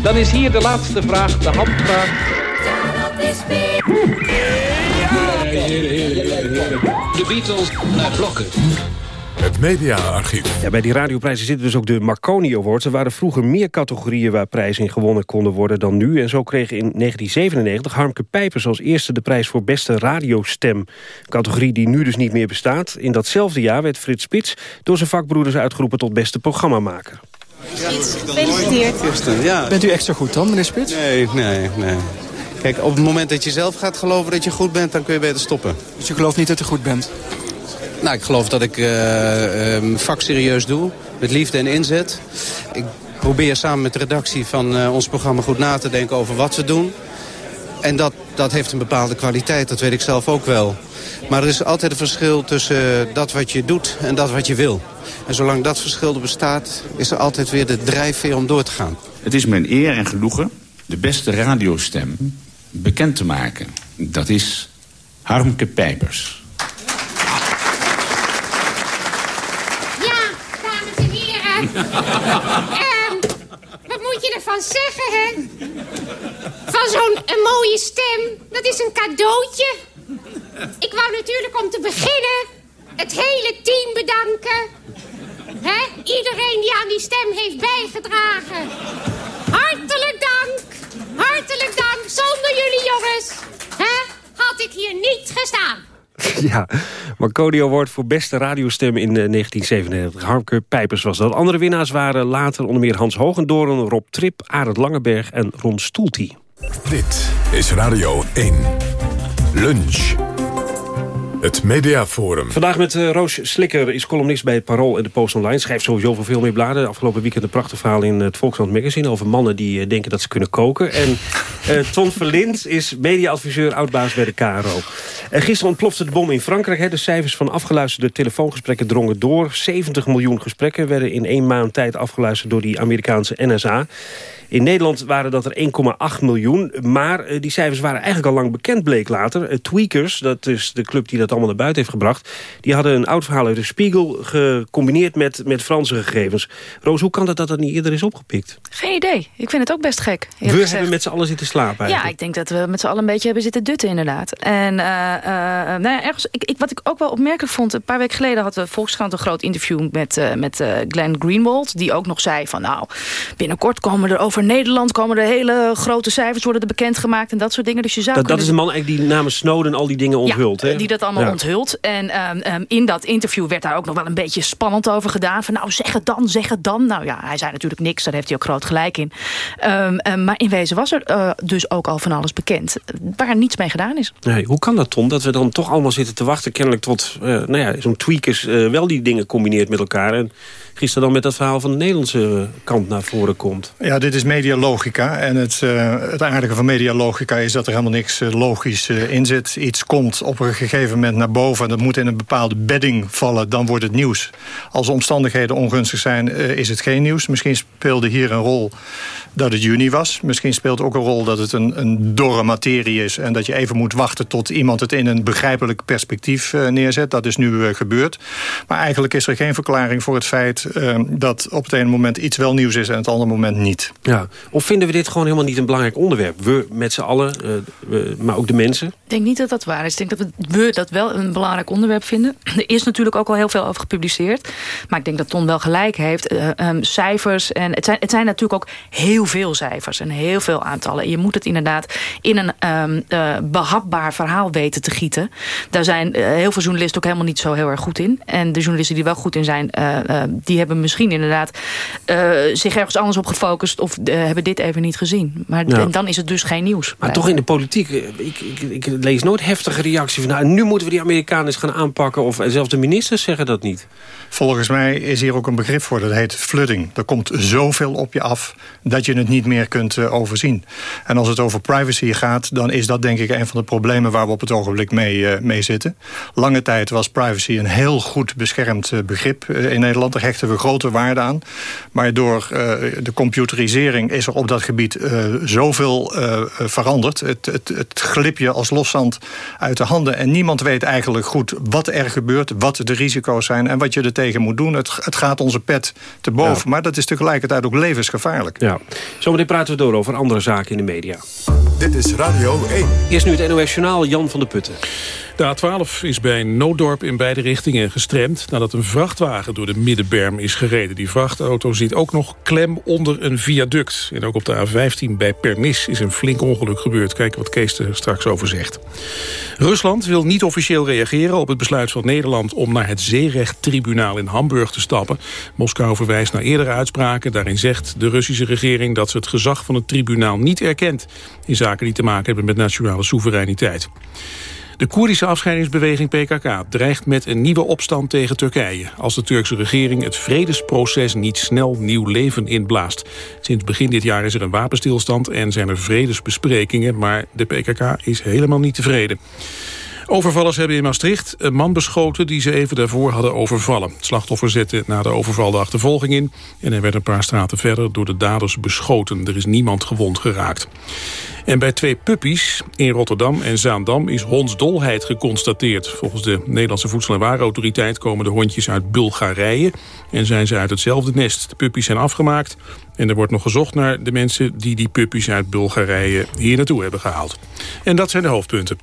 Dan is hier de laatste vraag, de handvraag. De Beatles naar blokken. Het mediaarchief. Ja, bij die radioprijzen zitten dus ook de Marconi Awards. Er waren vroeger meer categorieën waar prijzen in gewonnen konden worden dan nu. En zo kreeg in 1997 Harmke Pijpers als eerste de prijs voor beste radiostem. Categorie die nu dus niet meer bestaat. In datzelfde jaar werd Frits Spits door zijn vakbroeders uitgeroepen tot beste programmamaker. Gefeliciteerd. Ja. Bent u echt zo goed dan, meneer Spits? Nee, nee, nee. Kijk, op het moment dat je zelf gaat geloven dat je goed bent, dan kun je beter stoppen. Dus je gelooft niet dat u goed bent? Nou, ik geloof dat ik uh, vak serieus doe. Met liefde en inzet. Ik probeer samen met de redactie van uh, ons programma goed na te denken over wat we doen. En dat, dat heeft een bepaalde kwaliteit, dat weet ik zelf ook wel. Maar er is altijd een verschil tussen dat wat je doet en dat wat je wil. En zolang dat verschil er bestaat, is er altijd weer de drijfveer om door te gaan. Het is mijn eer en genoegen de beste radiostem bekend te maken. Dat is Harmke Pijpers. um, wat ervan zeggen, hè? Van zo'n mooie stem. Dat is een cadeautje. Ik wou natuurlijk om te beginnen het hele team bedanken. Hè? Iedereen die aan die stem heeft bijgedragen. Hartelijk dank. Hartelijk dank. Zonder jullie jongens hè, had ik hier niet gestaan. (laughs) Ja, Marconi Award voor beste radiostem in 1997. Eh, Harmke Pijpers was dat. Andere winnaars waren later onder meer Hans Hogendoorn, Rob Trip, Arend Langeberg en Ron Stoelty. Dit is Radio 1. Lunch. Het Mediaforum. Vandaag met uh, Roos Slikker is columnist bij het Parool en de Post Online. Schrijft sowieso voor veel meer bladen. Afgelopen weekend een prachtig verhaal in het Volkskrant Magazine... over mannen die uh, denken dat ze kunnen koken. En uh, (laughs) Ton Verlind is mediaadviseur, oudbaas bij de KRO. En gisteren ontplofte de bom in Frankrijk. Hè. De cijfers van afgeluisterde telefoongesprekken drongen door. 70 miljoen gesprekken werden in één maand tijd afgeluisterd... door die Amerikaanse NSA. In Nederland waren dat er 1,8 miljoen. Maar die cijfers waren eigenlijk al lang bekend, bleek later. Tweakers, dat is de club die dat allemaal naar buiten heeft gebracht. Die hadden een oud verhaal uit de Spiegel gecombineerd met, met Franse gegevens. Roos, hoe kan dat dat dat niet eerder is opgepikt? Geen idee. Ik vind het ook best gek. We gezegd. hebben met z'n allen zitten slapen eigenlijk. Ja, ik denk dat we met z'n allen een beetje hebben zitten dutten inderdaad. En uh, uh, nou ja, ergens, ik, ik, wat ik ook wel opmerkelijk vond... een paar weken geleden had de Volkskrant een groot interview met, uh, met Glenn Greenwald... die ook nog zei van nou, binnenkort komen er over Nederland... komen er hele grote cijfers worden er bekendgemaakt en dat soort dingen. Dus je zou dat, dat is de man eigenlijk die namens Snowden al die dingen onthult. Ja, hè? die dat allemaal ja. onthult. En um, um, in dat interview werd daar ook nog wel een beetje spannend over gedaan. Van nou, zeg het dan, zeg het dan. Nou ja, hij zei natuurlijk niks, daar heeft hij ook groot gelijk in. Um, maar in wezen was er uh, dus ook al van alles bekend. Waar niets mee gedaan is. Nee, hoe kan dat, Tom? Dat we dan toch allemaal zitten te wachten... kennelijk tot uh, nou ja, zo'n tweakers uh, wel die dingen combineert met elkaar... En gisteren dan met dat verhaal van de Nederlandse kant naar voren komt. Ja, dit is medialogica. En het, uh, het aardige van medialogica is dat er helemaal niks uh, logisch uh, in zit. Iets komt op een gegeven moment naar boven... en dat moet in een bepaalde bedding vallen, dan wordt het nieuws. Als de omstandigheden ongunstig zijn, is het geen nieuws. Misschien speelde hier een rol dat het juni was. Misschien speelt ook een rol dat het een, een dorre materie is... en dat je even moet wachten tot iemand het in een begrijpelijk perspectief neerzet. Dat is nu gebeurd. Maar eigenlijk is er geen verklaring voor het feit dat op het ene moment iets wel nieuws is en het andere moment niet. Ja. Of vinden we dit gewoon helemaal niet een belangrijk onderwerp? We met z'n allen, uh, we, maar ook de mensen? Ik denk niet dat dat waar is. Ik denk dat we, dat wel een belangrijk onderwerp vinden. Er is natuurlijk ook al heel veel over gepubliceerd. Maar ik denk dat Ton wel gelijk heeft. Uh, um, cijfers, en het zijn, het zijn natuurlijk ook heel veel cijfers en heel veel aantallen. En je moet het inderdaad in een um, uh, behapbaar verhaal weten te gieten. Daar zijn heel veel journalisten ook helemaal niet zo heel erg goed in. En de journalisten die wel goed in zijn, die hebben misschien inderdaad zich ergens anders op gefocust... of hebben dit even niet gezien. Maar ja. dan is het dus geen nieuws. Maar toch in de politiek, ik, ik, ik, lees nooit heftige reacties van... nou, nu moeten we die Amerikanen eens gaan aanpakken... of zelfs de ministers zeggen dat niet. Volgens mij is hier ook een begrip voor, dat heet flooding. Er komt zoveel op je af dat je het niet meer kunt uh, overzien. En als het over privacy gaat, dan is dat denk ik... een van de problemen waar we op het ogenblik mee, mee zitten. Lange tijd was privacy een heel goed beschermd begrip in Nederland. Daar hechten we grote waarde aan. Maar door uh, de computerisering is er op dat gebied uh, zoveel uh, veranderd. Het, het, het glip je als loszand uit de handen. En niemand weet eigenlijk goed wat er gebeurt, wat de risico's zijn... en wat je er tegen moet doen. Het, het gaat onze pet te boven. Ja. Maar dat is tegelijkertijd ook levensgevaarlijk. Ja. Zometeen praten we door over andere zaken in de media. Dit is Radio 1. Eerst nu het NOS Journaal, Jan van der Putten. De A12 is bij Nooddorp in beide richtingen gestremd... nadat een vrachtwagen door de middenberm is gereden. Die vrachtauto zit ook nog klem onder een viaduct. En ook op de A15 bij Pernis is een flink ongeluk gebeurd. Kijken wat Kees er straks over zegt. Rusland wil niet officieel reageren op het besluit van Nederland... om naar het zeerechttribunaal in Hamburg te stappen. Moskou verwijst naar eerdere uitspraken. Daarin zegt de Russische regering dat ze het gezag van het tribunaal niet erkent... in zaken die te maken hebben met nationale soevereiniteit. De Koerdische afscheidingsbeweging PKK dreigt met een nieuwe opstand tegen Turkije... als de Turkse regering het vredesproces niet snel nieuw leven inblaast. Sinds begin dit jaar is er een wapenstilstand en zijn er vredesbesprekingen... maar de PKK is helemaal niet tevreden. Overvallers hebben in Maastricht een man beschoten die ze even daarvoor hadden overvallen. Het slachtoffer zette na de overval de achtervolging in... en hij werd een paar straten verder door de daders beschoten. Er is niemand gewond geraakt. En bij twee puppies in Rotterdam en Zaandam is hondsdolheid geconstateerd. Volgens de Nederlandse Voedsel- en Warenautoriteit komen de hondjes uit Bulgarije... en zijn ze uit hetzelfde nest. De puppies zijn afgemaakt en er wordt nog gezocht naar de mensen... die die puppies uit Bulgarije hier naartoe hebben gehaald. En dat zijn de hoofdpunten.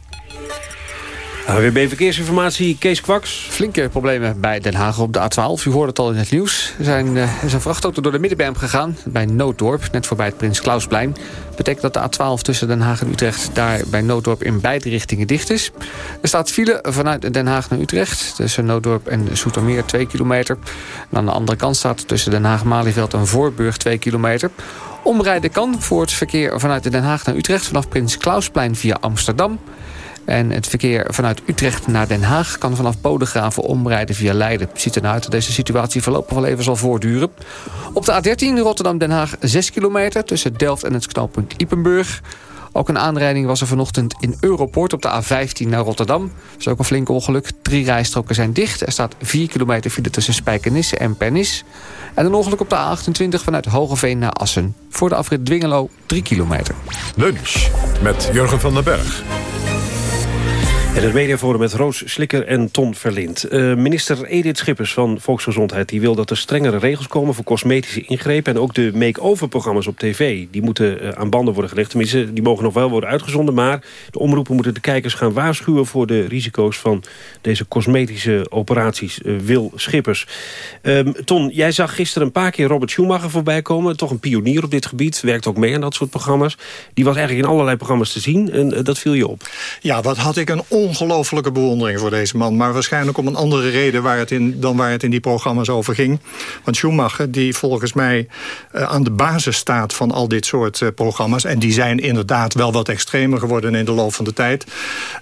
AWB Verkeersinformatie, Kees Kwaks. Flinke problemen bij Den Haag op de A12. U hoorde het al in het nieuws. Er, zijn, er is een vrachtauto door de middenberm gegaan bij Nooddorp, net voorbij het Prins Klausplein. betekent dat de A12 tussen Den Haag en Utrecht daar bij Nooddorp in beide richtingen dicht is. Er staat file vanuit Den Haag naar Utrecht, tussen Nooddorp en Soetermeer 2 kilometer. En aan de andere kant staat tussen Den Haag-Malieveld en Voorburg 2 kilometer. Omrijden kan voor het verkeer vanuit Den Haag naar Utrecht vanaf Prins Klausplein via Amsterdam. En het verkeer vanuit Utrecht naar Den Haag kan vanaf Bodegraven omrijden via Leiden. Ziet er nou uit dat deze situatie voorlopig wel even zal voortduren. Op de A13 Rotterdam-Den Haag 6 kilometer tussen Delft en het knooppunt Ipenburg. Ook een aanrijding was er vanochtend in Europort op de A15 naar Rotterdam. Dat is ook een flink ongeluk. Drie rijstroken zijn dicht. Er staat 4 kilometer file tussen Spijkenisse en Pernis. En een ongeluk op de A28 vanuit Hogeveen naar Assen. Voor de afrit Dwingelo 3 kilometer. Lunch met Jurgen van den Berg. En het mediaforum met Roos Slikker en Ton Verlind. Uh, minister Edith Schippers van Volksgezondheid die wil dat er strengere regels komen... voor cosmetische ingrepen en ook de make-over-programma's op tv. Die moeten uh, aan banden worden gelegd. Tenminste, die mogen nog wel worden uitgezonden... maar de omroepen moeten de kijkers gaan waarschuwen... voor de risico's van deze cosmetische operaties. Uh, wil Schippers. Um, Ton, jij zag gisteren een paar keer Robert Schumacher voorbij komen. Toch een pionier op dit gebied. Werkt ook mee aan dat soort programma's. Die was eigenlijk in allerlei programma's te zien. En dat viel je op. Ja, wat had ik een ongelofelijke bewondering voor deze man. Maar waarschijnlijk om een andere reden waar het in, dan waar het in die programma's over ging. Want Schumacher, die volgens mij uh, aan de basis staat van al dit soort uh, programma's... en die zijn inderdaad wel wat extremer geworden in de loop van de tijd...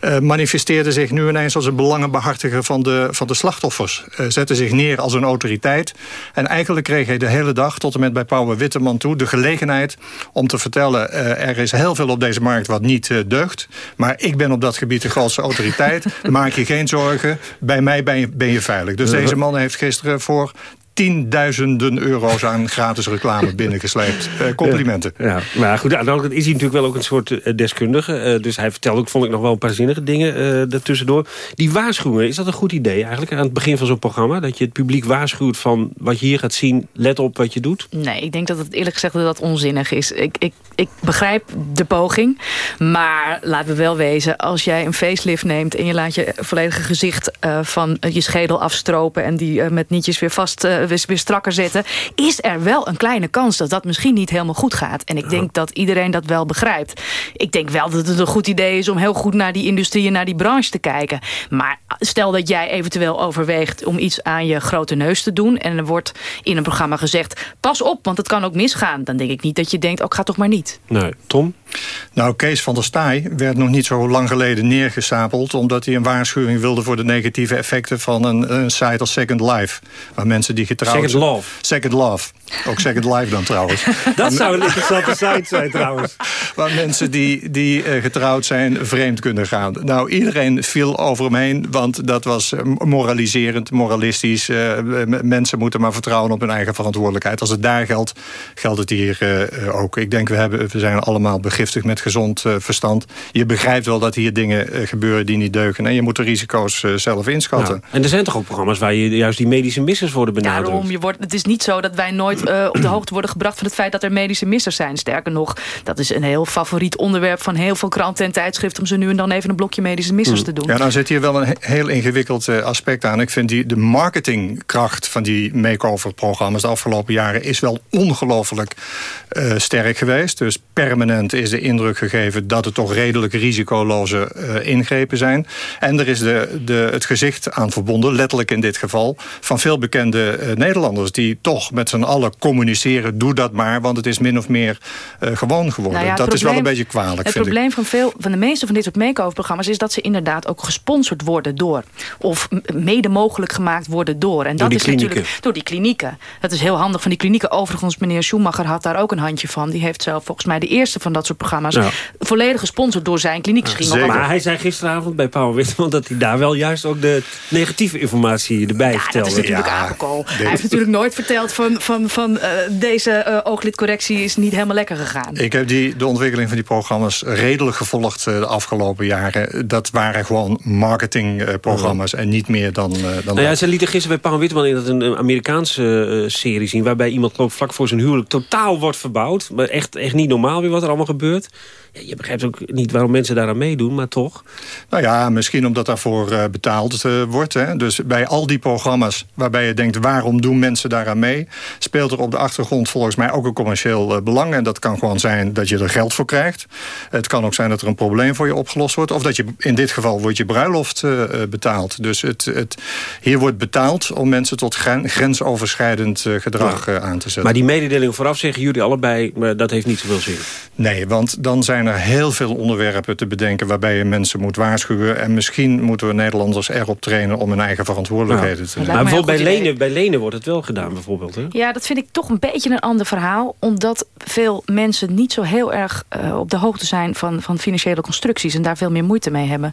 Uh, manifesteerde zich nu ineens als een belangenbehartiger van de, van de slachtoffers. zette zich neer als een autoriteit. En eigenlijk kreeg hij de hele dag, tot en met bij Pauwe Witteman toe... de gelegenheid om te vertellen... er is heel veel op deze markt wat niet deugt. Maar ik ben op dat gebied de grootste autoriteit. Maak je geen zorgen. Bij mij ben je, ben je veilig. Dus deze man heeft gisteren voor tienduizenden euro's aan gratis reclame (laughs) binnengesleept. Uh, complimenten. Ja, ja, maar goed, dan is hij natuurlijk wel ook een soort uh, deskundige. Uh, dus hij vertelt ook, vond ik nog wel een paar zinnige dingen daartussendoor. Die waarschuwen, is dat een goed idee eigenlijk aan het begin van zo'n programma? Dat je het publiek waarschuwt van wat je hier gaat zien, let op wat je doet? Nee, ik denk dat het eerlijk gezegd dat dat onzinnig is. Ik, ik, ik begrijp de poging, maar laten we wel wezen, als jij een facelift neemt en je laat je volledige gezicht van je schedel afstropen en die met nietjes weer vast weer strakker zetten... is er wel een kleine kans dat dat misschien niet helemaal goed gaat. En ik denk dat iedereen dat wel begrijpt. Ik denk wel dat het een goed idee is om heel goed naar die industrie en naar die branche te kijken. Maar stel dat jij eventueel overweegt om iets aan je grote neus te doen... en er wordt in een programma gezegd, pas op, want het kan ook misgaan. Dan denk ik niet dat je denkt, ook oh, ga toch maar niet. Nee, Tom? Nou, Kees van der Staaij werd nog niet zo lang geleden neergestapeld... omdat hij een waarschuwing wilde voor de negatieve effecten van een, een site als Second Life. Waar mensen die getrouwd Second Love. Second Love. Ook Second Life dan trouwens. (laughs) Dat zou een interessante site zijn trouwens. (laughs) Waar mensen die, die uh, getrouwd zijn vreemd kunnen gaan. Nou, iedereen viel over hem heen, want dat was eh, moraliserend, moralistisch. Uh, mensen moeten maar vertrouwen op hun eigen verantwoordelijkheid. Als het daar geldt, geldt het hier uh, ook. Ik denk, we, hebben, we zijn allemaal met gezond verstand. Je begrijpt wel dat hier dingen gebeuren die niet deugen. En je moet de risico's zelf inschatten. Ja. En er zijn toch ook programma's waar je juist die medische missers worden benadrukt? Daarom, je wordt, het is niet zo dat wij nooit uh, op de hoogte worden gebracht van het feit dat er medische missers zijn. Sterker nog, dat is een heel favoriet onderwerp van heel veel kranten en tijdschriften... om ze nu en dan even een blokje medische missers mm. te doen. Ja, nou zit hier wel een heel ingewikkeld uh, aspect aan. Ik vind die, de marketingkracht van die makeover-programma's de afgelopen jaren... is wel ongelooflijk uh, sterk geweest. Dus permanent is de indruk gegeven dat het toch redelijk risicoloze ingrepen zijn. En er is de, de, het gezicht aan verbonden, letterlijk in dit geval... van veel bekende Nederlanders die toch met z'n allen communiceren. Doe dat maar, want het is min of meer uh, gewoon geworden. Nou ja, dat probleem, is wel een beetje kwalijk, Het probleem van, veel, van de meeste van dit soort make-over programma's... is dat ze inderdaad ook gesponsord worden door... of mede mogelijk gemaakt worden door. En door dat is klinieken. natuurlijk door die klinieken. Dat is heel handig van die klinieken. Overigens, meneer Schumacher had daar ook een handje van. Die heeft zelf volgens mij de eerste van dat soort programma's... Ja. volledig gesponsord door zijn kliniek. Ja, maar hij zei gisteravond bij Paul Witteman... dat hij daar wel juist ook de negatieve informatie erbij ja, vertelde. dat is natuurlijk ja, Hij heeft natuurlijk nooit verteld van van, van uh, deze uh, ooglidcorrectie is niet helemaal lekker gegaan. Ik heb die, de ontwikkeling van die programma's redelijk gevolgd uh, de afgelopen jaren. Dat waren gewoon marketingprogramma's en niet meer dan, dan nou ja, Ze lieten gisteren bij Paul Witteman in dat een Amerikaanse serie zien... waarbij iemand vlak voor zijn huwelijk totaal wordt verbouwd. Maar echt, echt niet normaal weer wat er allemaal gebeurt. Ja, je begrijpt ook niet waarom mensen daaraan meedoen, maar toch. Nou ja, misschien omdat daarvoor uh, betaald uh, wordt. Hè. Dus bij al die programma's waarbij je denkt... waarom doen mensen daaraan mee... speelt er op de achtergrond volgens mij ook een commercieel uh, belang. En dat kan gewoon zijn dat je er geld voor krijgt. Het kan ook zijn dat er een probleem voor je opgelost wordt. Of dat je in dit geval wordt je bruiloft betaald. Dus het, het, hier wordt betaald om mensen tot gren, grensoverschrijdend gedrag ja. aan te zetten. Maar die mededeling vooraf zeggen jullie allebei... dat heeft niet zoveel zin. Nee, want dan zijn er heel veel onderwerpen te bedenken... waarbij je mensen moet waarschuwen. En misschien moeten we Nederlanders erop trainen... om hun eigen verantwoordelijkheden te nemen. Maar bijvoorbeeld bij lenen, bij lenen wordt het wel gedaan bijvoorbeeld. Hè? Ja, dat vind ik toch een beetje een ander verhaal. Omdat veel mensen niet zo heel erg uh, op de hoogte zijn... Van, van financiële constructies en daar veel meer moeite mee hebben.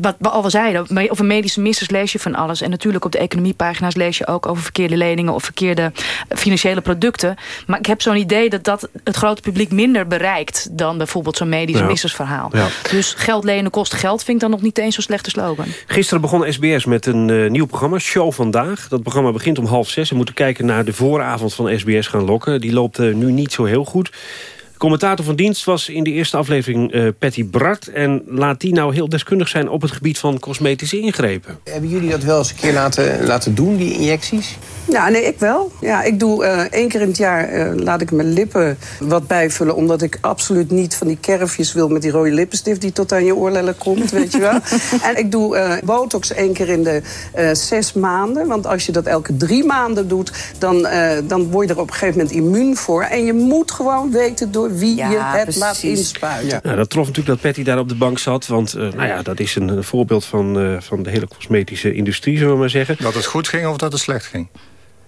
Wat we al zeiden, over medische missers lees je van alles. En natuurlijk op de economiepagina's lees je ook... over verkeerde leningen of verkeerde financiële producten. Maar ik heb zo'n idee dat dat het grote publiek minder bereikt dan bijvoorbeeld zo'n medisch Ja. missersverhaal. Ja. Dus geld lenen kost geld vind ik dan nog niet eens zo'n slechte slogan. Gisteren begon SBS met een eh, nieuw programma, Show Vandaag. Dat programma begint om half zes. We moeten kijken naar de vooravond van SBS gaan lokken. Die loopt eh, nu niet zo heel goed. Commentator van dienst was in de eerste aflevering eh, Patty Bart. En laat die nou heel deskundig zijn op het gebied van cosmetische ingrepen. Hebben jullie dat wel eens een keer laten, laten doen, die injecties? Ja, nee, ik wel. Ja, ik doe eh, één keer in het jaar eh, laat ik mijn lippen wat bijvullen. Omdat ik absoluut niet van die kerfjes wil met die rode lippenstift die tot aan je oorlellen komt, weet je wel. (laughs) En ik doe eh, botox één keer in de eh, zes maanden. Want als je dat elke drie maanden doet, dan, eh, dan word je er op een gegeven moment immuun voor. En je moet gewoon weten door wie Ja, je het precies. laat inspuiten. Nou, dat trof natuurlijk dat Patty daar op de bank zat. Want eh, nou ja, dat is een, voorbeeld van, eh, van de hele cosmetische industrie, zullen we maar zeggen. Dat het goed ging of dat het slecht ging?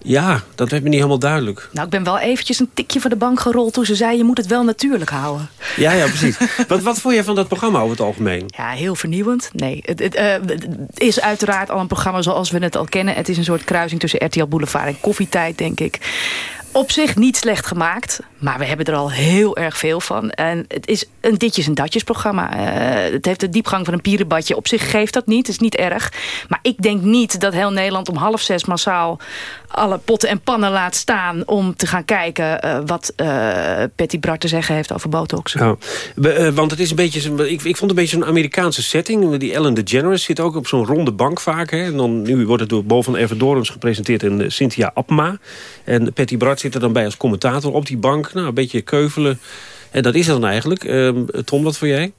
Ja, dat werd me niet helemaal duidelijk. Nou, ik ben wel eventjes een tikje voor de bank gerold... toen ze zei, je moet het wel natuurlijk houden. Ja, ja, precies. (laughs) wat, wat vond jij van dat programma over het algemeen? Ja, heel vernieuwend. Nee, het, het, eh, het is uiteraard al een programma zoals we het al kennen. Het is een soort kruising tussen RTL Boulevard en Koffietijd, denk ik. Op zich niet slecht gemaakt, maar we hebben er al heel erg veel van. En het is een ditjes en datjes programma. Eh, het heeft de diepgang van een pierenbadje. Op zich geeft dat niet, het is niet erg. Maar ik denk niet dat heel Nederland om half zes massaal... alle potten en pannen laat staan om te gaan kijken... eh, wat eh Patty Bart te zeggen heeft over botox. Eh, want het is een beetje, ik, ik vond een beetje zo'n Amerikaanse setting. Die Ellen DeGeneres zit ook op zo'n ronde bank vaak. Hè. En dan, nu wordt het door Bo van Everdorens gepresenteerd en Cynthia Abma. En Patty Bart zit er dan bij als commentator op die bank. Nou, een beetje keuvelen. En dat is het dan eigenlijk. Ehm, Tom, wat voor jij?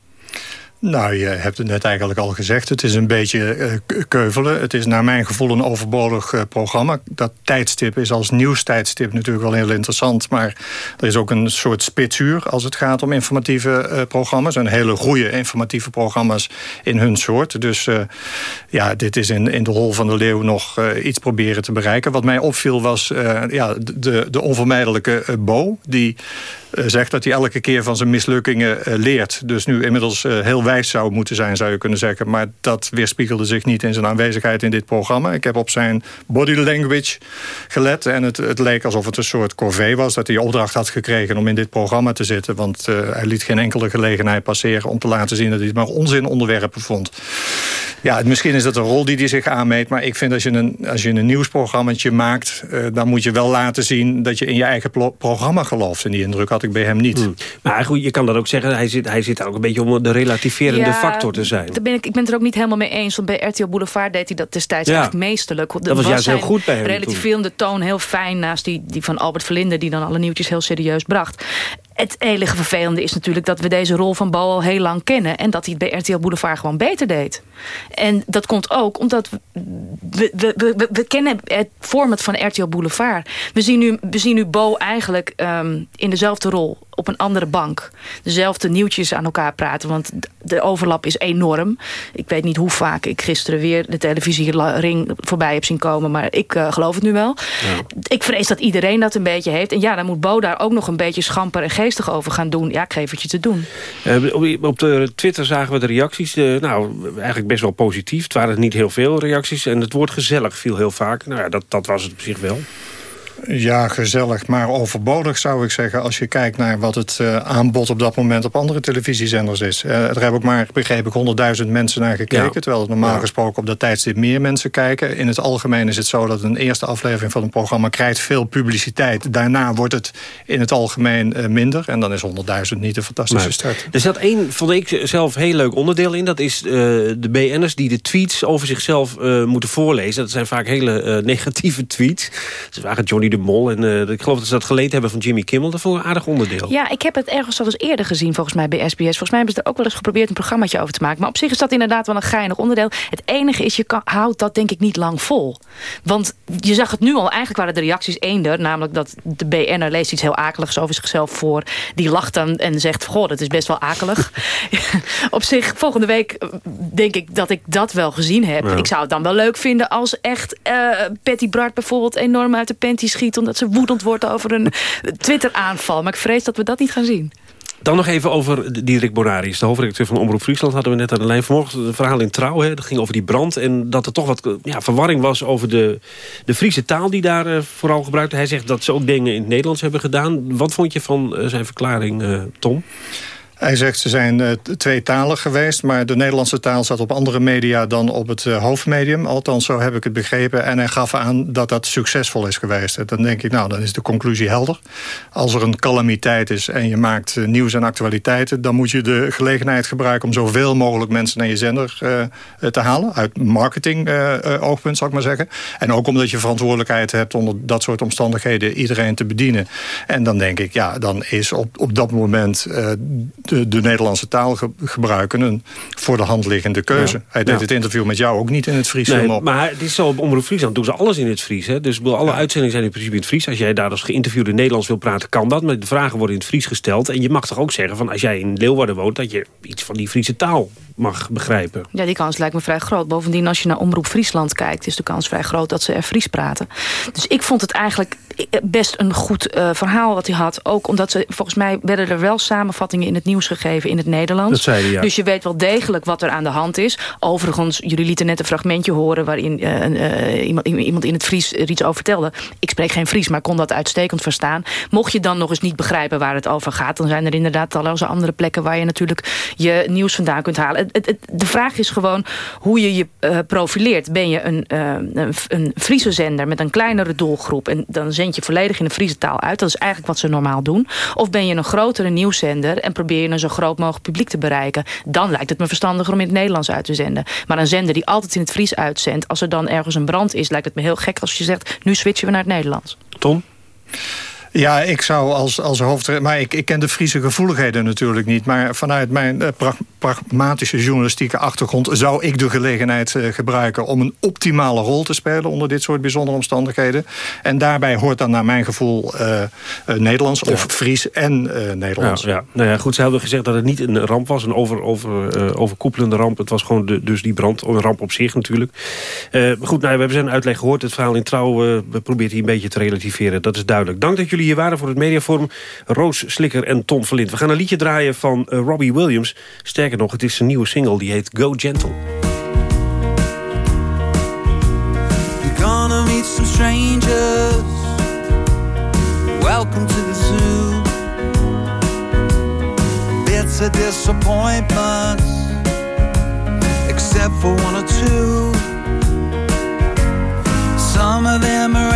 Nou, je hebt het net eigenlijk al gezegd. Het is een beetje eh, keuvelen. Het is naar mijn gevoel een overbodig eh, programma. Dat tijdstip is als nieuwstijdstip natuurlijk wel heel interessant. Maar er is ook een soort spitsuur als het gaat om informatieve eh, programma's. En hele goede informatieve programma's in hun soort. Dus ja, dit is in, in de hol van de leeuw nog iets proberen te bereiken. Wat mij opviel was ja, de, de onvermijdelijke Bo. Die zegt dat hij elke keer van zijn mislukkingen leert. Dus nu inmiddels heel zou moeten zijn, zou je kunnen zeggen. Maar dat weerspiegelde zich niet in zijn aanwezigheid in dit programma. Ik heb op zijn body language gelet. En het, het leek alsof het een soort corvée was. Dat hij opdracht had gekregen om in dit programma te zitten. Want eh, hij liet geen enkele gelegenheid passeren om te laten zien... dat hij het maar onzin onderwerpen vond. Ja, het- misschien is dat een rol die hij zich aanmeet. Maar ik vind als je een, als je een nieuwsprogrammaatje maakt... eh, dan moet je wel laten zien dat je in je eigen programma gelooft. En die indruk had ik bij hem niet. Maar goed, je kan dat ook zeggen. Hij zit, hij zit daar ook een beetje om de relativerende Ja, factor te zijn. Daar ben ik, ik ben het er ook niet helemaal mee eens. Want bij RTL Boulevard deed hij dat destijds Ja. eigenlijk meesterlijk. Dat was juist heel zijn goed bij hem toen. relativerende toon heel fijn... naast die, die van Albert Verlinde... die dan alle nieuwtjes heel serieus bracht. Het enige vervelende is natuurlijk dat we deze rol van Bo al heel lang kennen... en dat hij het bij RTL Boulevard gewoon beter deed. En dat komt ook omdat we, we, we, kennen het format van RTL Boulevard. We zien nu, we zien nu Bo eigenlijk ehm, in dezelfde rol op een andere bank. Dezelfde nieuwtjes aan elkaar praten, want de overlap is enorm. Ik weet niet hoe vaak ik gisteren weer de televisiering voorbij heb zien komen... maar ik eh, geloof het nu wel. Ik vrees dat iedereen dat een beetje heeft. En ja, dan moet Bo daar ook nog een beetje schamper en geestig over gaan doen. Ja, ik geef het je te doen. Eh, op- de Twitter zagen we de reacties. eh, nou, eigenlijk best wel positief. Het waren niet heel veel reacties. En het woord gezellig viel heel vaak. Nou ja, dat, dat was het op zich wel. Ja, gezellig, maar overbodig zou ik zeggen... als je kijkt naar wat het eh, aanbod op dat moment op andere televisiezenders is. Eh, er hebben ook maar, begreep ik, 100.000 mensen naar gekeken... Ja. terwijl het normaal Ja. gesproken op dat tijdstip meer mensen kijken. In het algemeen is het zo dat een eerste aflevering van een programma... krijgt veel publiciteit. Daarna wordt het in het algemeen eh, minder. En dan is 100.000 niet een fantastische Maar start. Er zat één, vond ik zelf, heel leuk onderdeel in. Dat is de BN'ers die de tweets over zichzelf moeten voorlezen. Dat zijn vaak hele negatieve tweets. Ze waren Johnny de Mol. En eh, ik geloof dat ze dat geleend hebben van Jimmy Kimmel. Dat vond ik een aardig onderdeel. Ja, ik heb het ergens al eens eerder gezien volgens mij bij SBS. Volgens mij hebben ze er ook wel eens geprobeerd een programmaatje over te maken. Maar op zich is dat inderdaad wel een geinig onderdeel. Het enige is, je kan, houdt dat denk ik niet lang vol. Want je zag het nu al, eigenlijk waren de reacties eender. Namelijk dat de BN'er leest iets heel akeligs over zichzelf voor. Die lacht dan en zegt, goh, dat is best wel akelig. (laughs) op zich, volgende week eh, denk ik dat ik dat wel gezien heb. Ja. Ik zou het dan wel leuk vinden als echt eh, Patty Bart bijvoorbeeld enorm uit de panty Omdat ze woedend wordt over een Twitter-aanval. Maar ik vrees dat we dat niet gaan zien. Dan nog even over Diederik Bonarius, de hoofdredacteur van Omroep Friesland... hadden we net aan de lijn vanmorgen een verhaal in Trouw. Hè, dat ging over die brand en dat er toch wat ja, verwarring was... over de, de Friese taal die daar uh, vooral gebruikte. Hij zegt dat ze ook dingen in het Nederlands hebben gedaan. Wat vond je van uh, zijn verklaring, uh, Tom? Hij zegt ze zijn uh, tweetalig geweest... maar de Nederlandse taal zat op andere media dan op het uh, hoofdmedium. Althans, zo heb ik het begrepen. En hij gaf aan dat dat succesvol is geweest. Dan denk ik, nou, dan is de conclusie helder. Als er een calamiteit is en je maakt uh, nieuws en actualiteiten... dan moet je de gelegenheid gebruiken om zoveel mogelijk mensen naar je zender te halen. Uit marketing oogpunt, zal ik maar zeggen. En ook omdat je verantwoordelijkheid hebt onder dat soort omstandigheden... iedereen te bedienen. En dan denk ik, ja, dan is op, op dat moment de, de Nederlandse taal ge gebruiken... een voor de hand liggende keuze. Ja. Hij deed ja. het interview met jou ook niet in het Fries. Nee, op. maar het is zo op Omroep Friesland doen ze alles in het Fries. Hè? Dus alle ja. uitzendingen zijn in principe in het Fries. Als jij daar als geïnterviewde Nederlands wil praten, kan dat. Maar de vragen worden in het Fries gesteld. En je mag toch ook zeggen, van als jij in Leeuwarden woont... dat je iets van die Friese taal mag begrijpen. Ja, die kans lijkt me vrij groot. Bovendien, als je naar Omroep Friesland kijkt... is de kans vrij groot dat ze er Fries praten. Dus ik vond het eigenlijk best een goed uh, verhaal wat hij had. Ook omdat ze, volgens mij werden er wel samenvattingen in het nieuws gegeven in het Nederlands. Dat zei hij, ja. Dus je weet wel degelijk wat er aan de hand is. Overigens, jullie lieten net een fragmentje horen... waarin uh, uh, iemand, iemand in het Fries er iets over vertelde. Ik spreek geen Fries, maar kon dat uitstekend verstaan. Mocht je dan nog eens niet begrijpen waar het over gaat... dan zijn er inderdaad talloze andere plekken... waar je natuurlijk je nieuws vandaan kunt halen. Het, het, de vraag is gewoon hoe je je profileert. Ben je een, een, een Friese zender met een kleinere doelgroep... en dan zend je volledig in de Friese taal uit. Dat is eigenlijk wat ze normaal doen. Of ben je een grotere nieuwszender... en probeer je een zo groot mogelijk publiek te bereiken. Dan lijkt het me verstandiger om in het Nederlands uit te zenden. Maar een zender die altijd in het Fries uitzendt... als er dan ergens een brand is, lijkt het me heel gek als je zegt... nu switchen we naar het Nederlands. Tom? Ja, ik zou als, als hoofd... Maar ik, ik ken de Friese gevoeligheden natuurlijk niet. Maar vanuit mijn pra pragmatische journalistieke achtergrond... zou ik de gelegenheid uh, gebruiken om een optimale rol te spelen... onder dit soort bijzondere omstandigheden. En daarbij hoort dan naar mijn gevoel uh, Nederlands ja. of Fries en Nederlands. Ja, ja. Nou ja, goed, ze hadden gezegd dat het niet een ramp was. Een over, over, overkoepelende ramp. Het was gewoon de, dus die brand. Een ramp op zich natuurlijk. goed, nou, we hebben zijn uitleg gehoord. Het verhaal in Trouw we probeert hij een beetje te relativeren. Dat is duidelijk. Dank dat jullie jullie hier waren voor het mediaforum. Roos Slikker en Tom Verlind. We gaan een liedje draaien van uh, Robbie Williams. Sterker nog, het is een nieuwe single. Die heet Go Gentle. You're gonna meet some strangers. Welcome to the zoo. Bits of disappointments. Except for one or two. Some of them are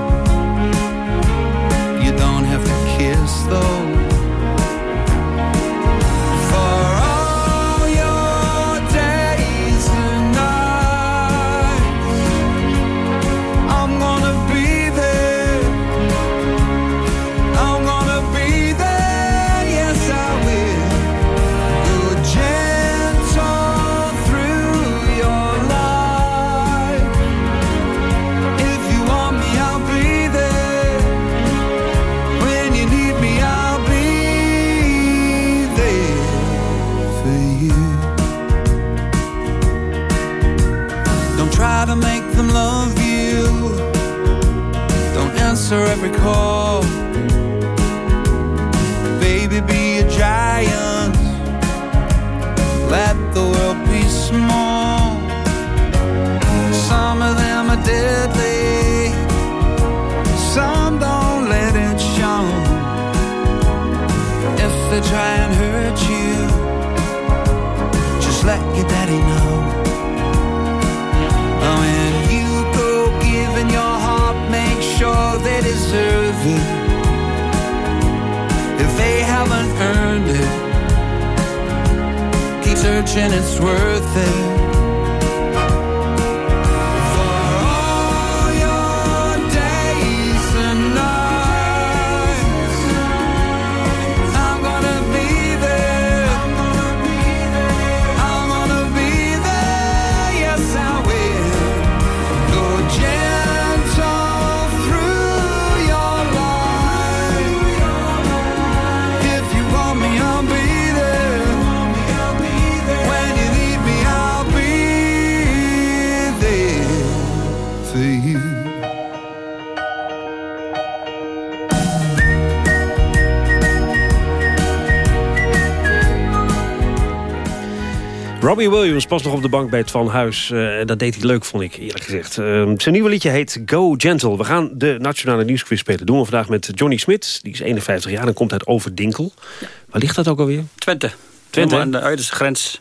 recall searching, it's worth it. Robbie Williams pas nog op de bank bij het Van Huis. Uh, dat deed hij leuk, vond ik, eerlijk gezegd. Uh, zijn nieuwe liedje heet Go Gentle. We gaan de Nationale Nieuwsquiz spelen. Dat doen we vandaag met Johnny Smit. Die is 51 jaar en komt uit Overdinkel. Ja. Waar ligt dat ook alweer? Twente. Twente? Aan de uiterste grens.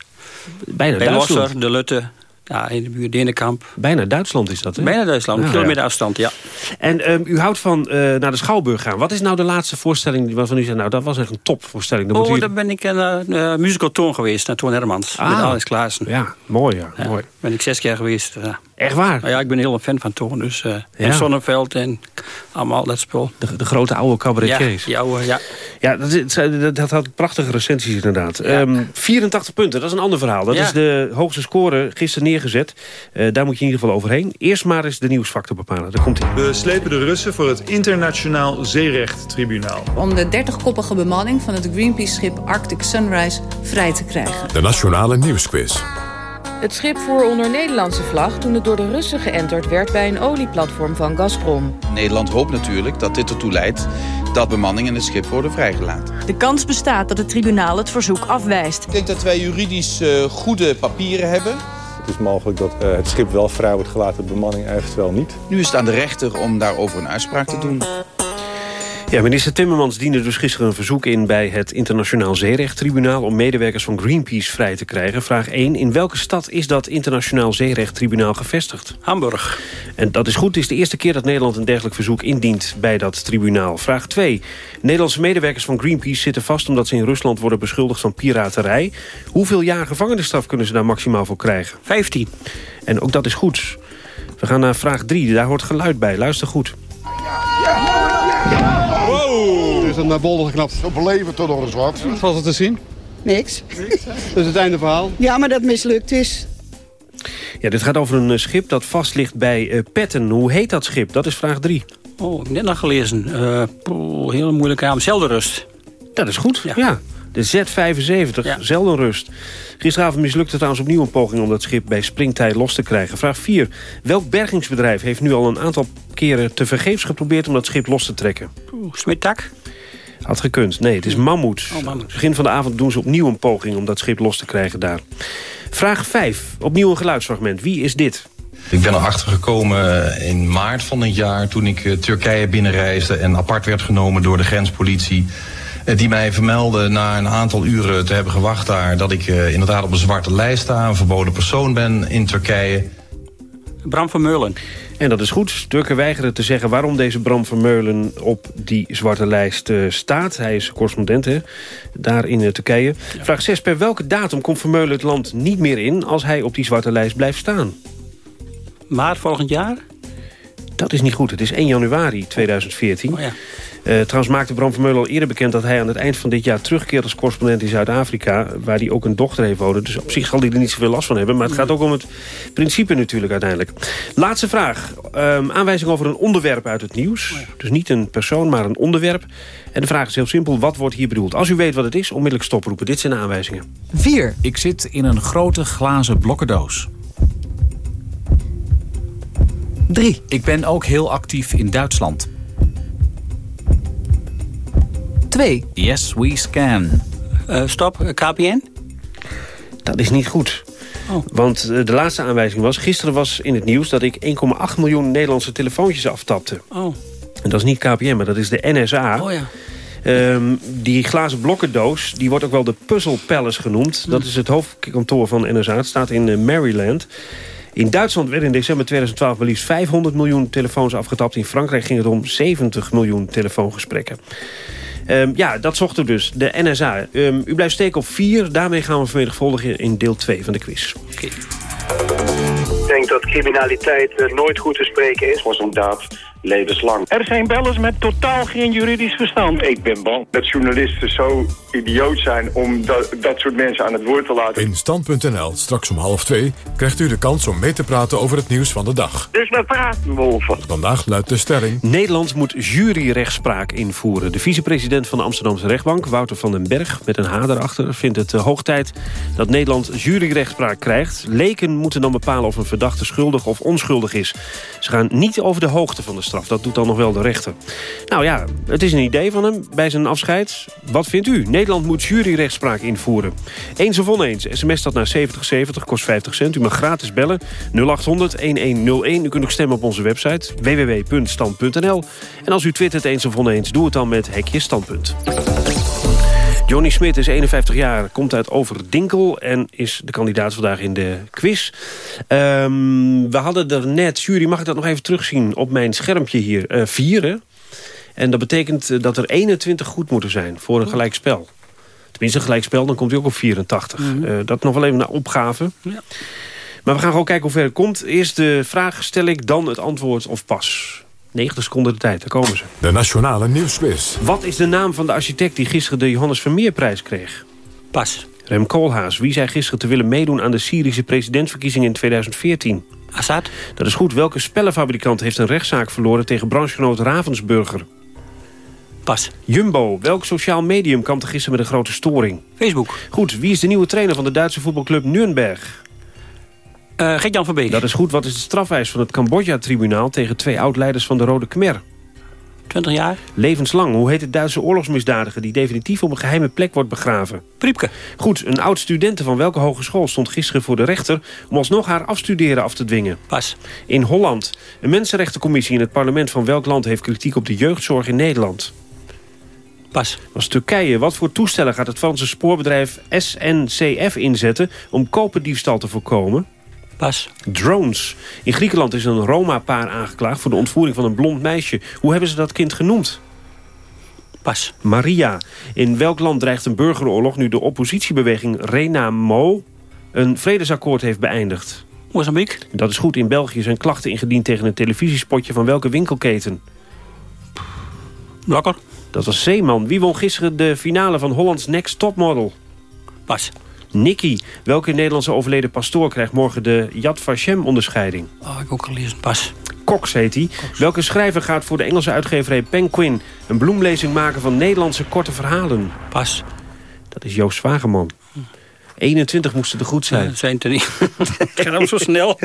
Bijna Bij Duitsland. Losser, de Lutte. Ja, in de buurt Denenkamp. Bijna Duitsland is dat, hè? Bijna Duitsland, Ja, kilometer afstand, ja. En um, u houdt van uh, naar de Schouwburg gaan. Wat is nou de laatste voorstelling waarvan u zegt... nou, dat was echt een topvoorstelling. Dan oh, moet u... daar ben ik in uh, uh, musical toon geweest, naar Toon Hermans. Ah. Met Alex Klaassen. Ja, mooi, ja. ja. mooi. Ben ik zes keer geweest. Ja. Echt waar? Ja, ik ben heel een fan van Toon. Dus, uh, Ja. En Sonneveld en allemaal dat spul. De, de grote oude cabaretiers. Ja, oude, ja. Ja, dat, dat, dat had prachtige recensies inderdaad. Ehm, 84 punten, dat is een ander verhaal. Dat Ja. is de hoogste score gisteren neergezet. Eh, daar moet je in ieder geval overheen. Eerst maar eens de nieuwsfactor bepalen. Daar komt hij. We slepen de Russen voor het Internationaal Zeerechttribunaal. om de 30-koppige bemanning van het Greenpeace-schip Arctic Sunrise vrij te krijgen. De Nationale Nieuwsquiz. Het schip voer onder Nederlandse vlag toen het door de Russen geënterd werd bij een olieplatform van Gazprom. Nederland hoopt natuurlijk dat dit ertoe leidt dat bemanning en het schip worden vrijgelaten. De kans bestaat dat het tribunaal het verzoek afwijst. Ik denk dat wij juridisch eh, goede papieren hebben. Het is mogelijk dat eh, het schip wel vrij wordt gelaten, de bemanning eventueel niet. Nu is het aan de rechter om daarover een uitspraak te doen. Ja, minister Timmermans diende dus gisteren een verzoek in... bij het Internationaal Zeerechttribunaal... om medewerkers van Greenpeace vrij te krijgen. Vraag 1. In welke stad is dat Internationaal Zeerechttribunaal gevestigd? Hamburg. En dat is goed. Het is de eerste keer dat Nederland een dergelijk verzoek indient bij dat tribunaal. Vraag 2. Nederlandse medewerkers van Greenpeace zitten vast... omdat ze in Rusland worden beschuldigd van piraterij. Hoeveel jaar gevangenisstraf kunnen ze daar maximaal voor krijgen? 15. En ook dat is goed. We gaan naar vraag 3. Daar hoort geluid bij. Luister goed. Een naar bolder geknapt. Zo beleven toch nog eens wat. Wat was er te zien? Niks. Dat is (laughs) het einde verhaal. Ja, maar dat mislukt is. Ja, dit gaat over een eh, schip dat vast ligt bij eh, Petten. Hoe heet dat schip? Dat is vraag 3. Oh, ik heb net nog gelezen. Eh poeh, heel moeilijke naam. Zeldenrust. Dat is goed, ja. De Z75, Zeldenrust. Gisteravond mislukte trouwens opnieuw een poging om dat schip bij springtij los te krijgen. Vraag 4. Welk bergingsbedrijf heeft nu al een aantal keren tevergeefs geprobeerd om dat schip los te trekken? Smittak. Had gekund. Nee, het is Mammoet. Oh, Mammoet. Begin van de avond doen ze opnieuw een poging om dat schip los te krijgen daar. Vraag 5. Opnieuw een geluidsfragment. Wie is dit? Ik ben erachter gekomen eh, in maart van dit jaar toen ik eh, Turkije binnenreisde en apart werd genomen door de grenspolitie. eh, Die mij vermeldde na een aantal uren te hebben gewacht daar dat ik inderdaad op een zwarte lijst sta, een verboden persoon ben in Turkije. Bram van Meulen. En dat is goed. Turken weigeren te zeggen waarom deze Bram Vermeulen op die zwarte lijst eh, staat. Hij is correspondent hè, daar in eh, Turkije. Vraag 6. Per welke datum komt Vermeulen het land niet meer in... als hij op die zwarte lijst blijft staan? Maart volgend jaar? Dat is niet goed. Het is 1 januari 2014. Oh ja. Eh, trouwens maakte Bram Vermeulen al eerder bekend... dat hij aan het eind van dit jaar terugkeert als correspondent in Zuid-Afrika... waar hij ook een dochter heeft wonen. Dus op zich zal hij er niet zoveel last van hebben. Maar het gaat ook om het principe natuurlijk uiteindelijk. Laatste vraag. Ehm, aanwijzing over een onderwerp uit het nieuws. Dus niet een persoon, maar een onderwerp. En de vraag is heel simpel. Wat wordt hier bedoeld? Als u weet wat het is, onmiddellijk stoproepen. Dit zijn de aanwijzingen. 4. Ik zit in een grote glazen blokkendoos. 3. Ik ben ook heel actief in Duitsland. 2. Yes, we scan. Eh, stop, KPN? Dat is niet goed. Oh. Want eh, de laatste aanwijzing was... gisteren was in het nieuws dat ik 1,8 miljoen Nederlandse telefoontjes aftapte. Oh. En dat is niet KPN, maar dat is de NSA. Oh ja. Ehm, die glazen blokkendoos, die wordt ook wel de Puzzle Palace genoemd. Hm. Dat is het hoofdkantoor van NSA. Het staat in eh, Maryland. In Duitsland werden in december 2012 maar liefst 500 miljoen telefoons afgetapt. In Frankrijk ging het om 70 miljoen telefoongesprekken. Ehm, ja, dat zocht er dus, de NSA. Ehm, u blijft steken op 4. Daarmee gaan we vermenigvuldigen in deel 2 van de quiz. Ik denk dat criminaliteit eh, nooit goed te spreken is. Was een daad levenslang. Er zijn bellers met totaal geen juridisch verstand. Ik ben bang dat journalisten zo idioot zijn om dat, dat soort mensen aan het woord te laten. In Stand.nl, straks om half twee, krijgt u de kans om mee te praten over het nieuws van de dag. Dus we praten wolven. Vandaag luidt de stelling... Nederland moet juryrechtspraak invoeren. De vicepresident van de Amsterdamse rechtbank, Wouter van den Berg... met een H erachter, vindt het eh, hoog tijd dat Nederland juryrechtspraak krijgt. Leken moeten dan bepalen of een verdachte schuldig of onschuldig is. Ze gaan niet over de hoogte van de Dat doet dan nog wel de rechter. Nou ja, het is een idee van hem bij zijn afscheid. Wat vindt u? Nederland moet juryrechtspraak invoeren. Eens of oneens. SMS dat naar 7070, kost 50 cent. U mag gratis bellen. 0800 1101. U kunt ook stemmen op onze website www.stand.nl. En als u twittert eens of oneens, doe het dan met hekje standpunt. Johnny Smit is 51 jaar, komt uit Overdinkel... en is de kandidaat vandaag in de quiz. Ehm, we hadden er net, jury, mag ik dat nog even terugzien... op mijn schermpje hier, uh, vier, hè? En dat betekent eh, dat er 21 goed moeten zijn voor een gelijkspel. Tenminste, een gelijkspel, dan komt hij ook op 84. Mm -hmm. uh, dat nog wel even naar opgave. Ja. Maar we gaan gewoon kijken hoe ver het komt. Eerst de vraag stel ik, dan het antwoord of pas. 90 seconden de tijd, daar komen ze. De Nationale Nieuwsquiz. Wat is de naam van de architect die gisteren de Johannes Vermeerprijs kreeg? Pas. Rem Koolhaas. Wie zei gisteren te willen meedoen aan de Syrische presidentsverkiezingen in 2014? Assad. Dat is goed. Welke spellenfabrikant heeft een rechtszaak verloren tegen branchegenoot Ravensburger? Pas. Jumbo. Welk sociaal medium kampte gisteren met een grote storing? Facebook. Goed. Wie is de nieuwe trainer van de Duitse voetbalclub Nürnberg? Uh, Gert-Jan van Beek. Dat is goed. Wat is de strafeis van het Cambodja-tribunaal... tegen twee oud-leiders van de Rode Khmer? 20 jaar. Levenslang. Hoe heet het Duitse oorlogsmisdadiger... die definitief op een geheime plek wordt begraven? Priepke. Goed. Een oud-studente van welke hogeschool stond gisteren voor de rechter... om alsnog haar afstuderen af te dwingen? Pas. In Holland. Een mensenrechtencommissie in het parlement van welk land... heeft kritiek op de jeugdzorg in Nederland? Pas. Was Turkije. Wat voor toestellen gaat het Franse spoorbedrijf SNCF inzetten... om koperdiefstal te voorkomen? Pas. Drones. In Griekenland is een Roma-paar aangeklaagd... voor de ontvoering van een blond meisje. Hoe hebben ze dat kind genoemd? Pas. Maria. In welk land dreigt een burgeroorlog... nu de oppositiebeweging Renamo een vredesakkoord heeft beëindigd? Mozambique. Dat is goed. In België zijn klachten ingediend tegen een televisiespotje... van welke winkelketen? Blakker. Dat was Zeeman. Wie won gisteren de finale van Hollands Next Topmodel? Pas. Nicky. Welke Nederlandse overleden pastoor krijgt morgen de Yad Vashem-onderscheiding? Oh, ik ook al gelezen. Pas. Cox heet hij. Welke schrijver gaat voor de Engelse uitgeverij Penguin... een bloemlezing maken van Nederlandse korte verhalen? Pas. Dat is Joost Wageman. 21 moesten er goed zijn. Ja, zijn er niet. (laughs) Gaat ook zo snel.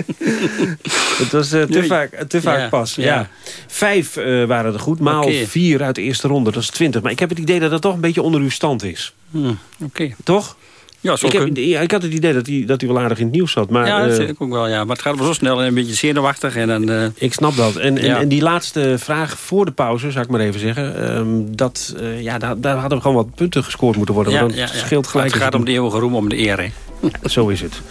Het was uh, te, nee. vaak, te vaak ja, pas. Ja. ja. Vijf uh, waren er goed, maal okay. vier uit de eerste ronde. Dat is 20. Maar ik heb het idee dat het toch een beetje onder uw stand is. Hmm, Oké. Okay. Toch? Ja, ik, heb, ik had het idee dat hij, dat hij wel aardig in het nieuws zat. Maar, ja, dat uh, vind ik ook wel. Ja. Maar het gaat wel zo snel en een beetje zenuwachtig. En dan, uh... Ik snap dat. En, en, ja. en, die laatste vraag voor de pauze, zou ik maar even zeggen. Um, dat, uh, ja, daar, daar, hadden we gewoon wat punten gescoord moeten worden. Ja, want het scheelt gelijk. Het gaat om de eeuwige roem, om de eer. Hè? zo is het.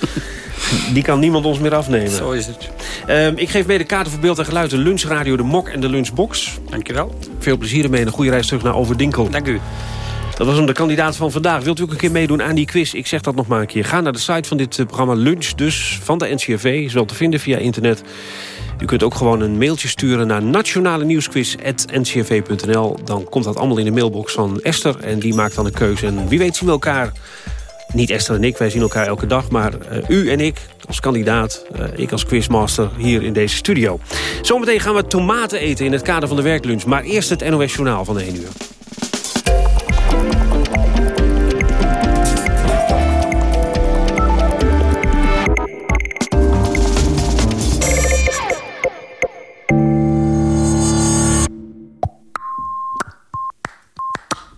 Die kan niemand ons meer afnemen. Zo is het. Um, ik geef mee de kaarten voor beeld en geluid. De lunchradio, de mok en de lunchbox. Dankjewel. Veel plezier ermee en een goede reis terug naar Overdinkel. Dank u. Dat was hem de kandidaat van vandaag. Wilt u ook een keer meedoen aan die quiz? Ik zeg dat nog maar een keer. Ga naar de site van dit programma Lunch dus van de NCRV. Is wel te vinden via internet. U kunt ook gewoon een mailtje sturen naar nationale nieuwsquiz.ncrv.nl. Dan komt dat allemaal in de mailbox van Esther. En die maakt dan een keuze. En wie weet zien we elkaar... Niet Esther en ik, wij zien elkaar elke dag. Maar uh, u en ik als kandidaat, uh, ik als quizmaster hier in deze studio. Zometeen gaan we tomaten eten in het kader van de werklunch. Maar eerst het NOS Journaal van 1 uur.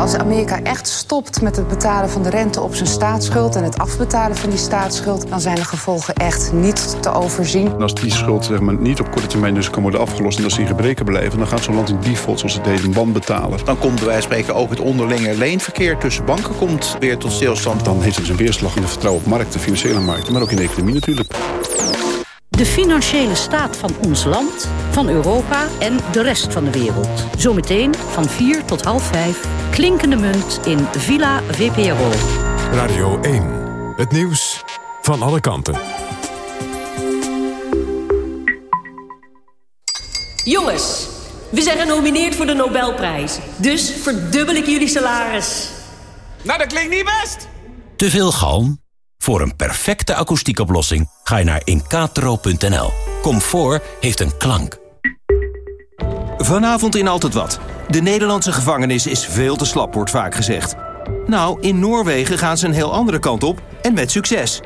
Als Amerika echt stopt met het betalen van de rente op zijn staatsschuld... en het afbetalen van die staatsschuld... dan zijn de gevolgen echt niet te overzien. En als die schuld zeg maar, niet op korte termijn dus kan worden afgelost... en als die in gebreken blijven, dan gaat zo'n land in default... zoals het heet, een band betalen. Dan komt bij wijze van spreken ook het onderlinge leenverkeer... tussen banken komt weer tot stilstand. Dan heeft het dus een weerslag in het vertrouwen op markten, financiële markten... maar ook in de economie natuurlijk. De financiële staat van ons land, van Europa en de rest van de wereld. Zometeen van 4 tot half 5. Klinkende munt in Villa VPRO. Radio 1. Het nieuws van alle kanten. Jongens, we zijn genomineerd voor de Nobelprijs. Dus verdubbel ik jullie salaris. Nou, dat klinkt niet best. Te veel galm? Voor een perfecte akoestiekoplossing ga je naar incatro.nl. Comfort heeft een klank. Vanavond in Altijd Wat. De Nederlandse gevangenis is veel te slap, wordt vaak gezegd. Nou, in Noorwegen gaan ze een heel andere kant op en met succes.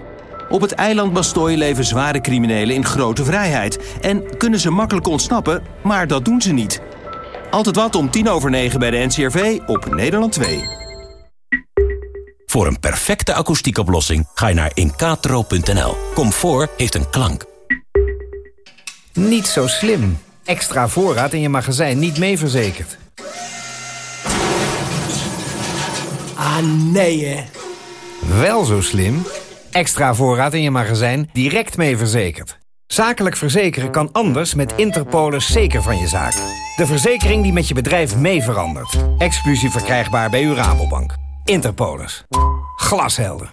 Op het eiland Bastooi leven zware criminelen in grote vrijheid... en kunnen ze makkelijk ontsnappen, maar dat doen ze niet. Altijd wat om tien over negen bij de NCRV op Nederland 2. Voor een perfecte akoestiekoplossing ga je naar incatro.nl. Comfort heeft een klank. Niet zo slim. Extra voorraad in je magazijn niet mee verzekerd. Ah, nee hè. Wel zo slim. Extra voorraad in je magazijn direct mee verzekerd. Zakelijk verzekeren kan anders met Interpolis zeker van je zaak. De verzekering die met je bedrijf mee verandert. Exclusief verkrijgbaar bij uw Rabobank. Interpolis. Glashelder.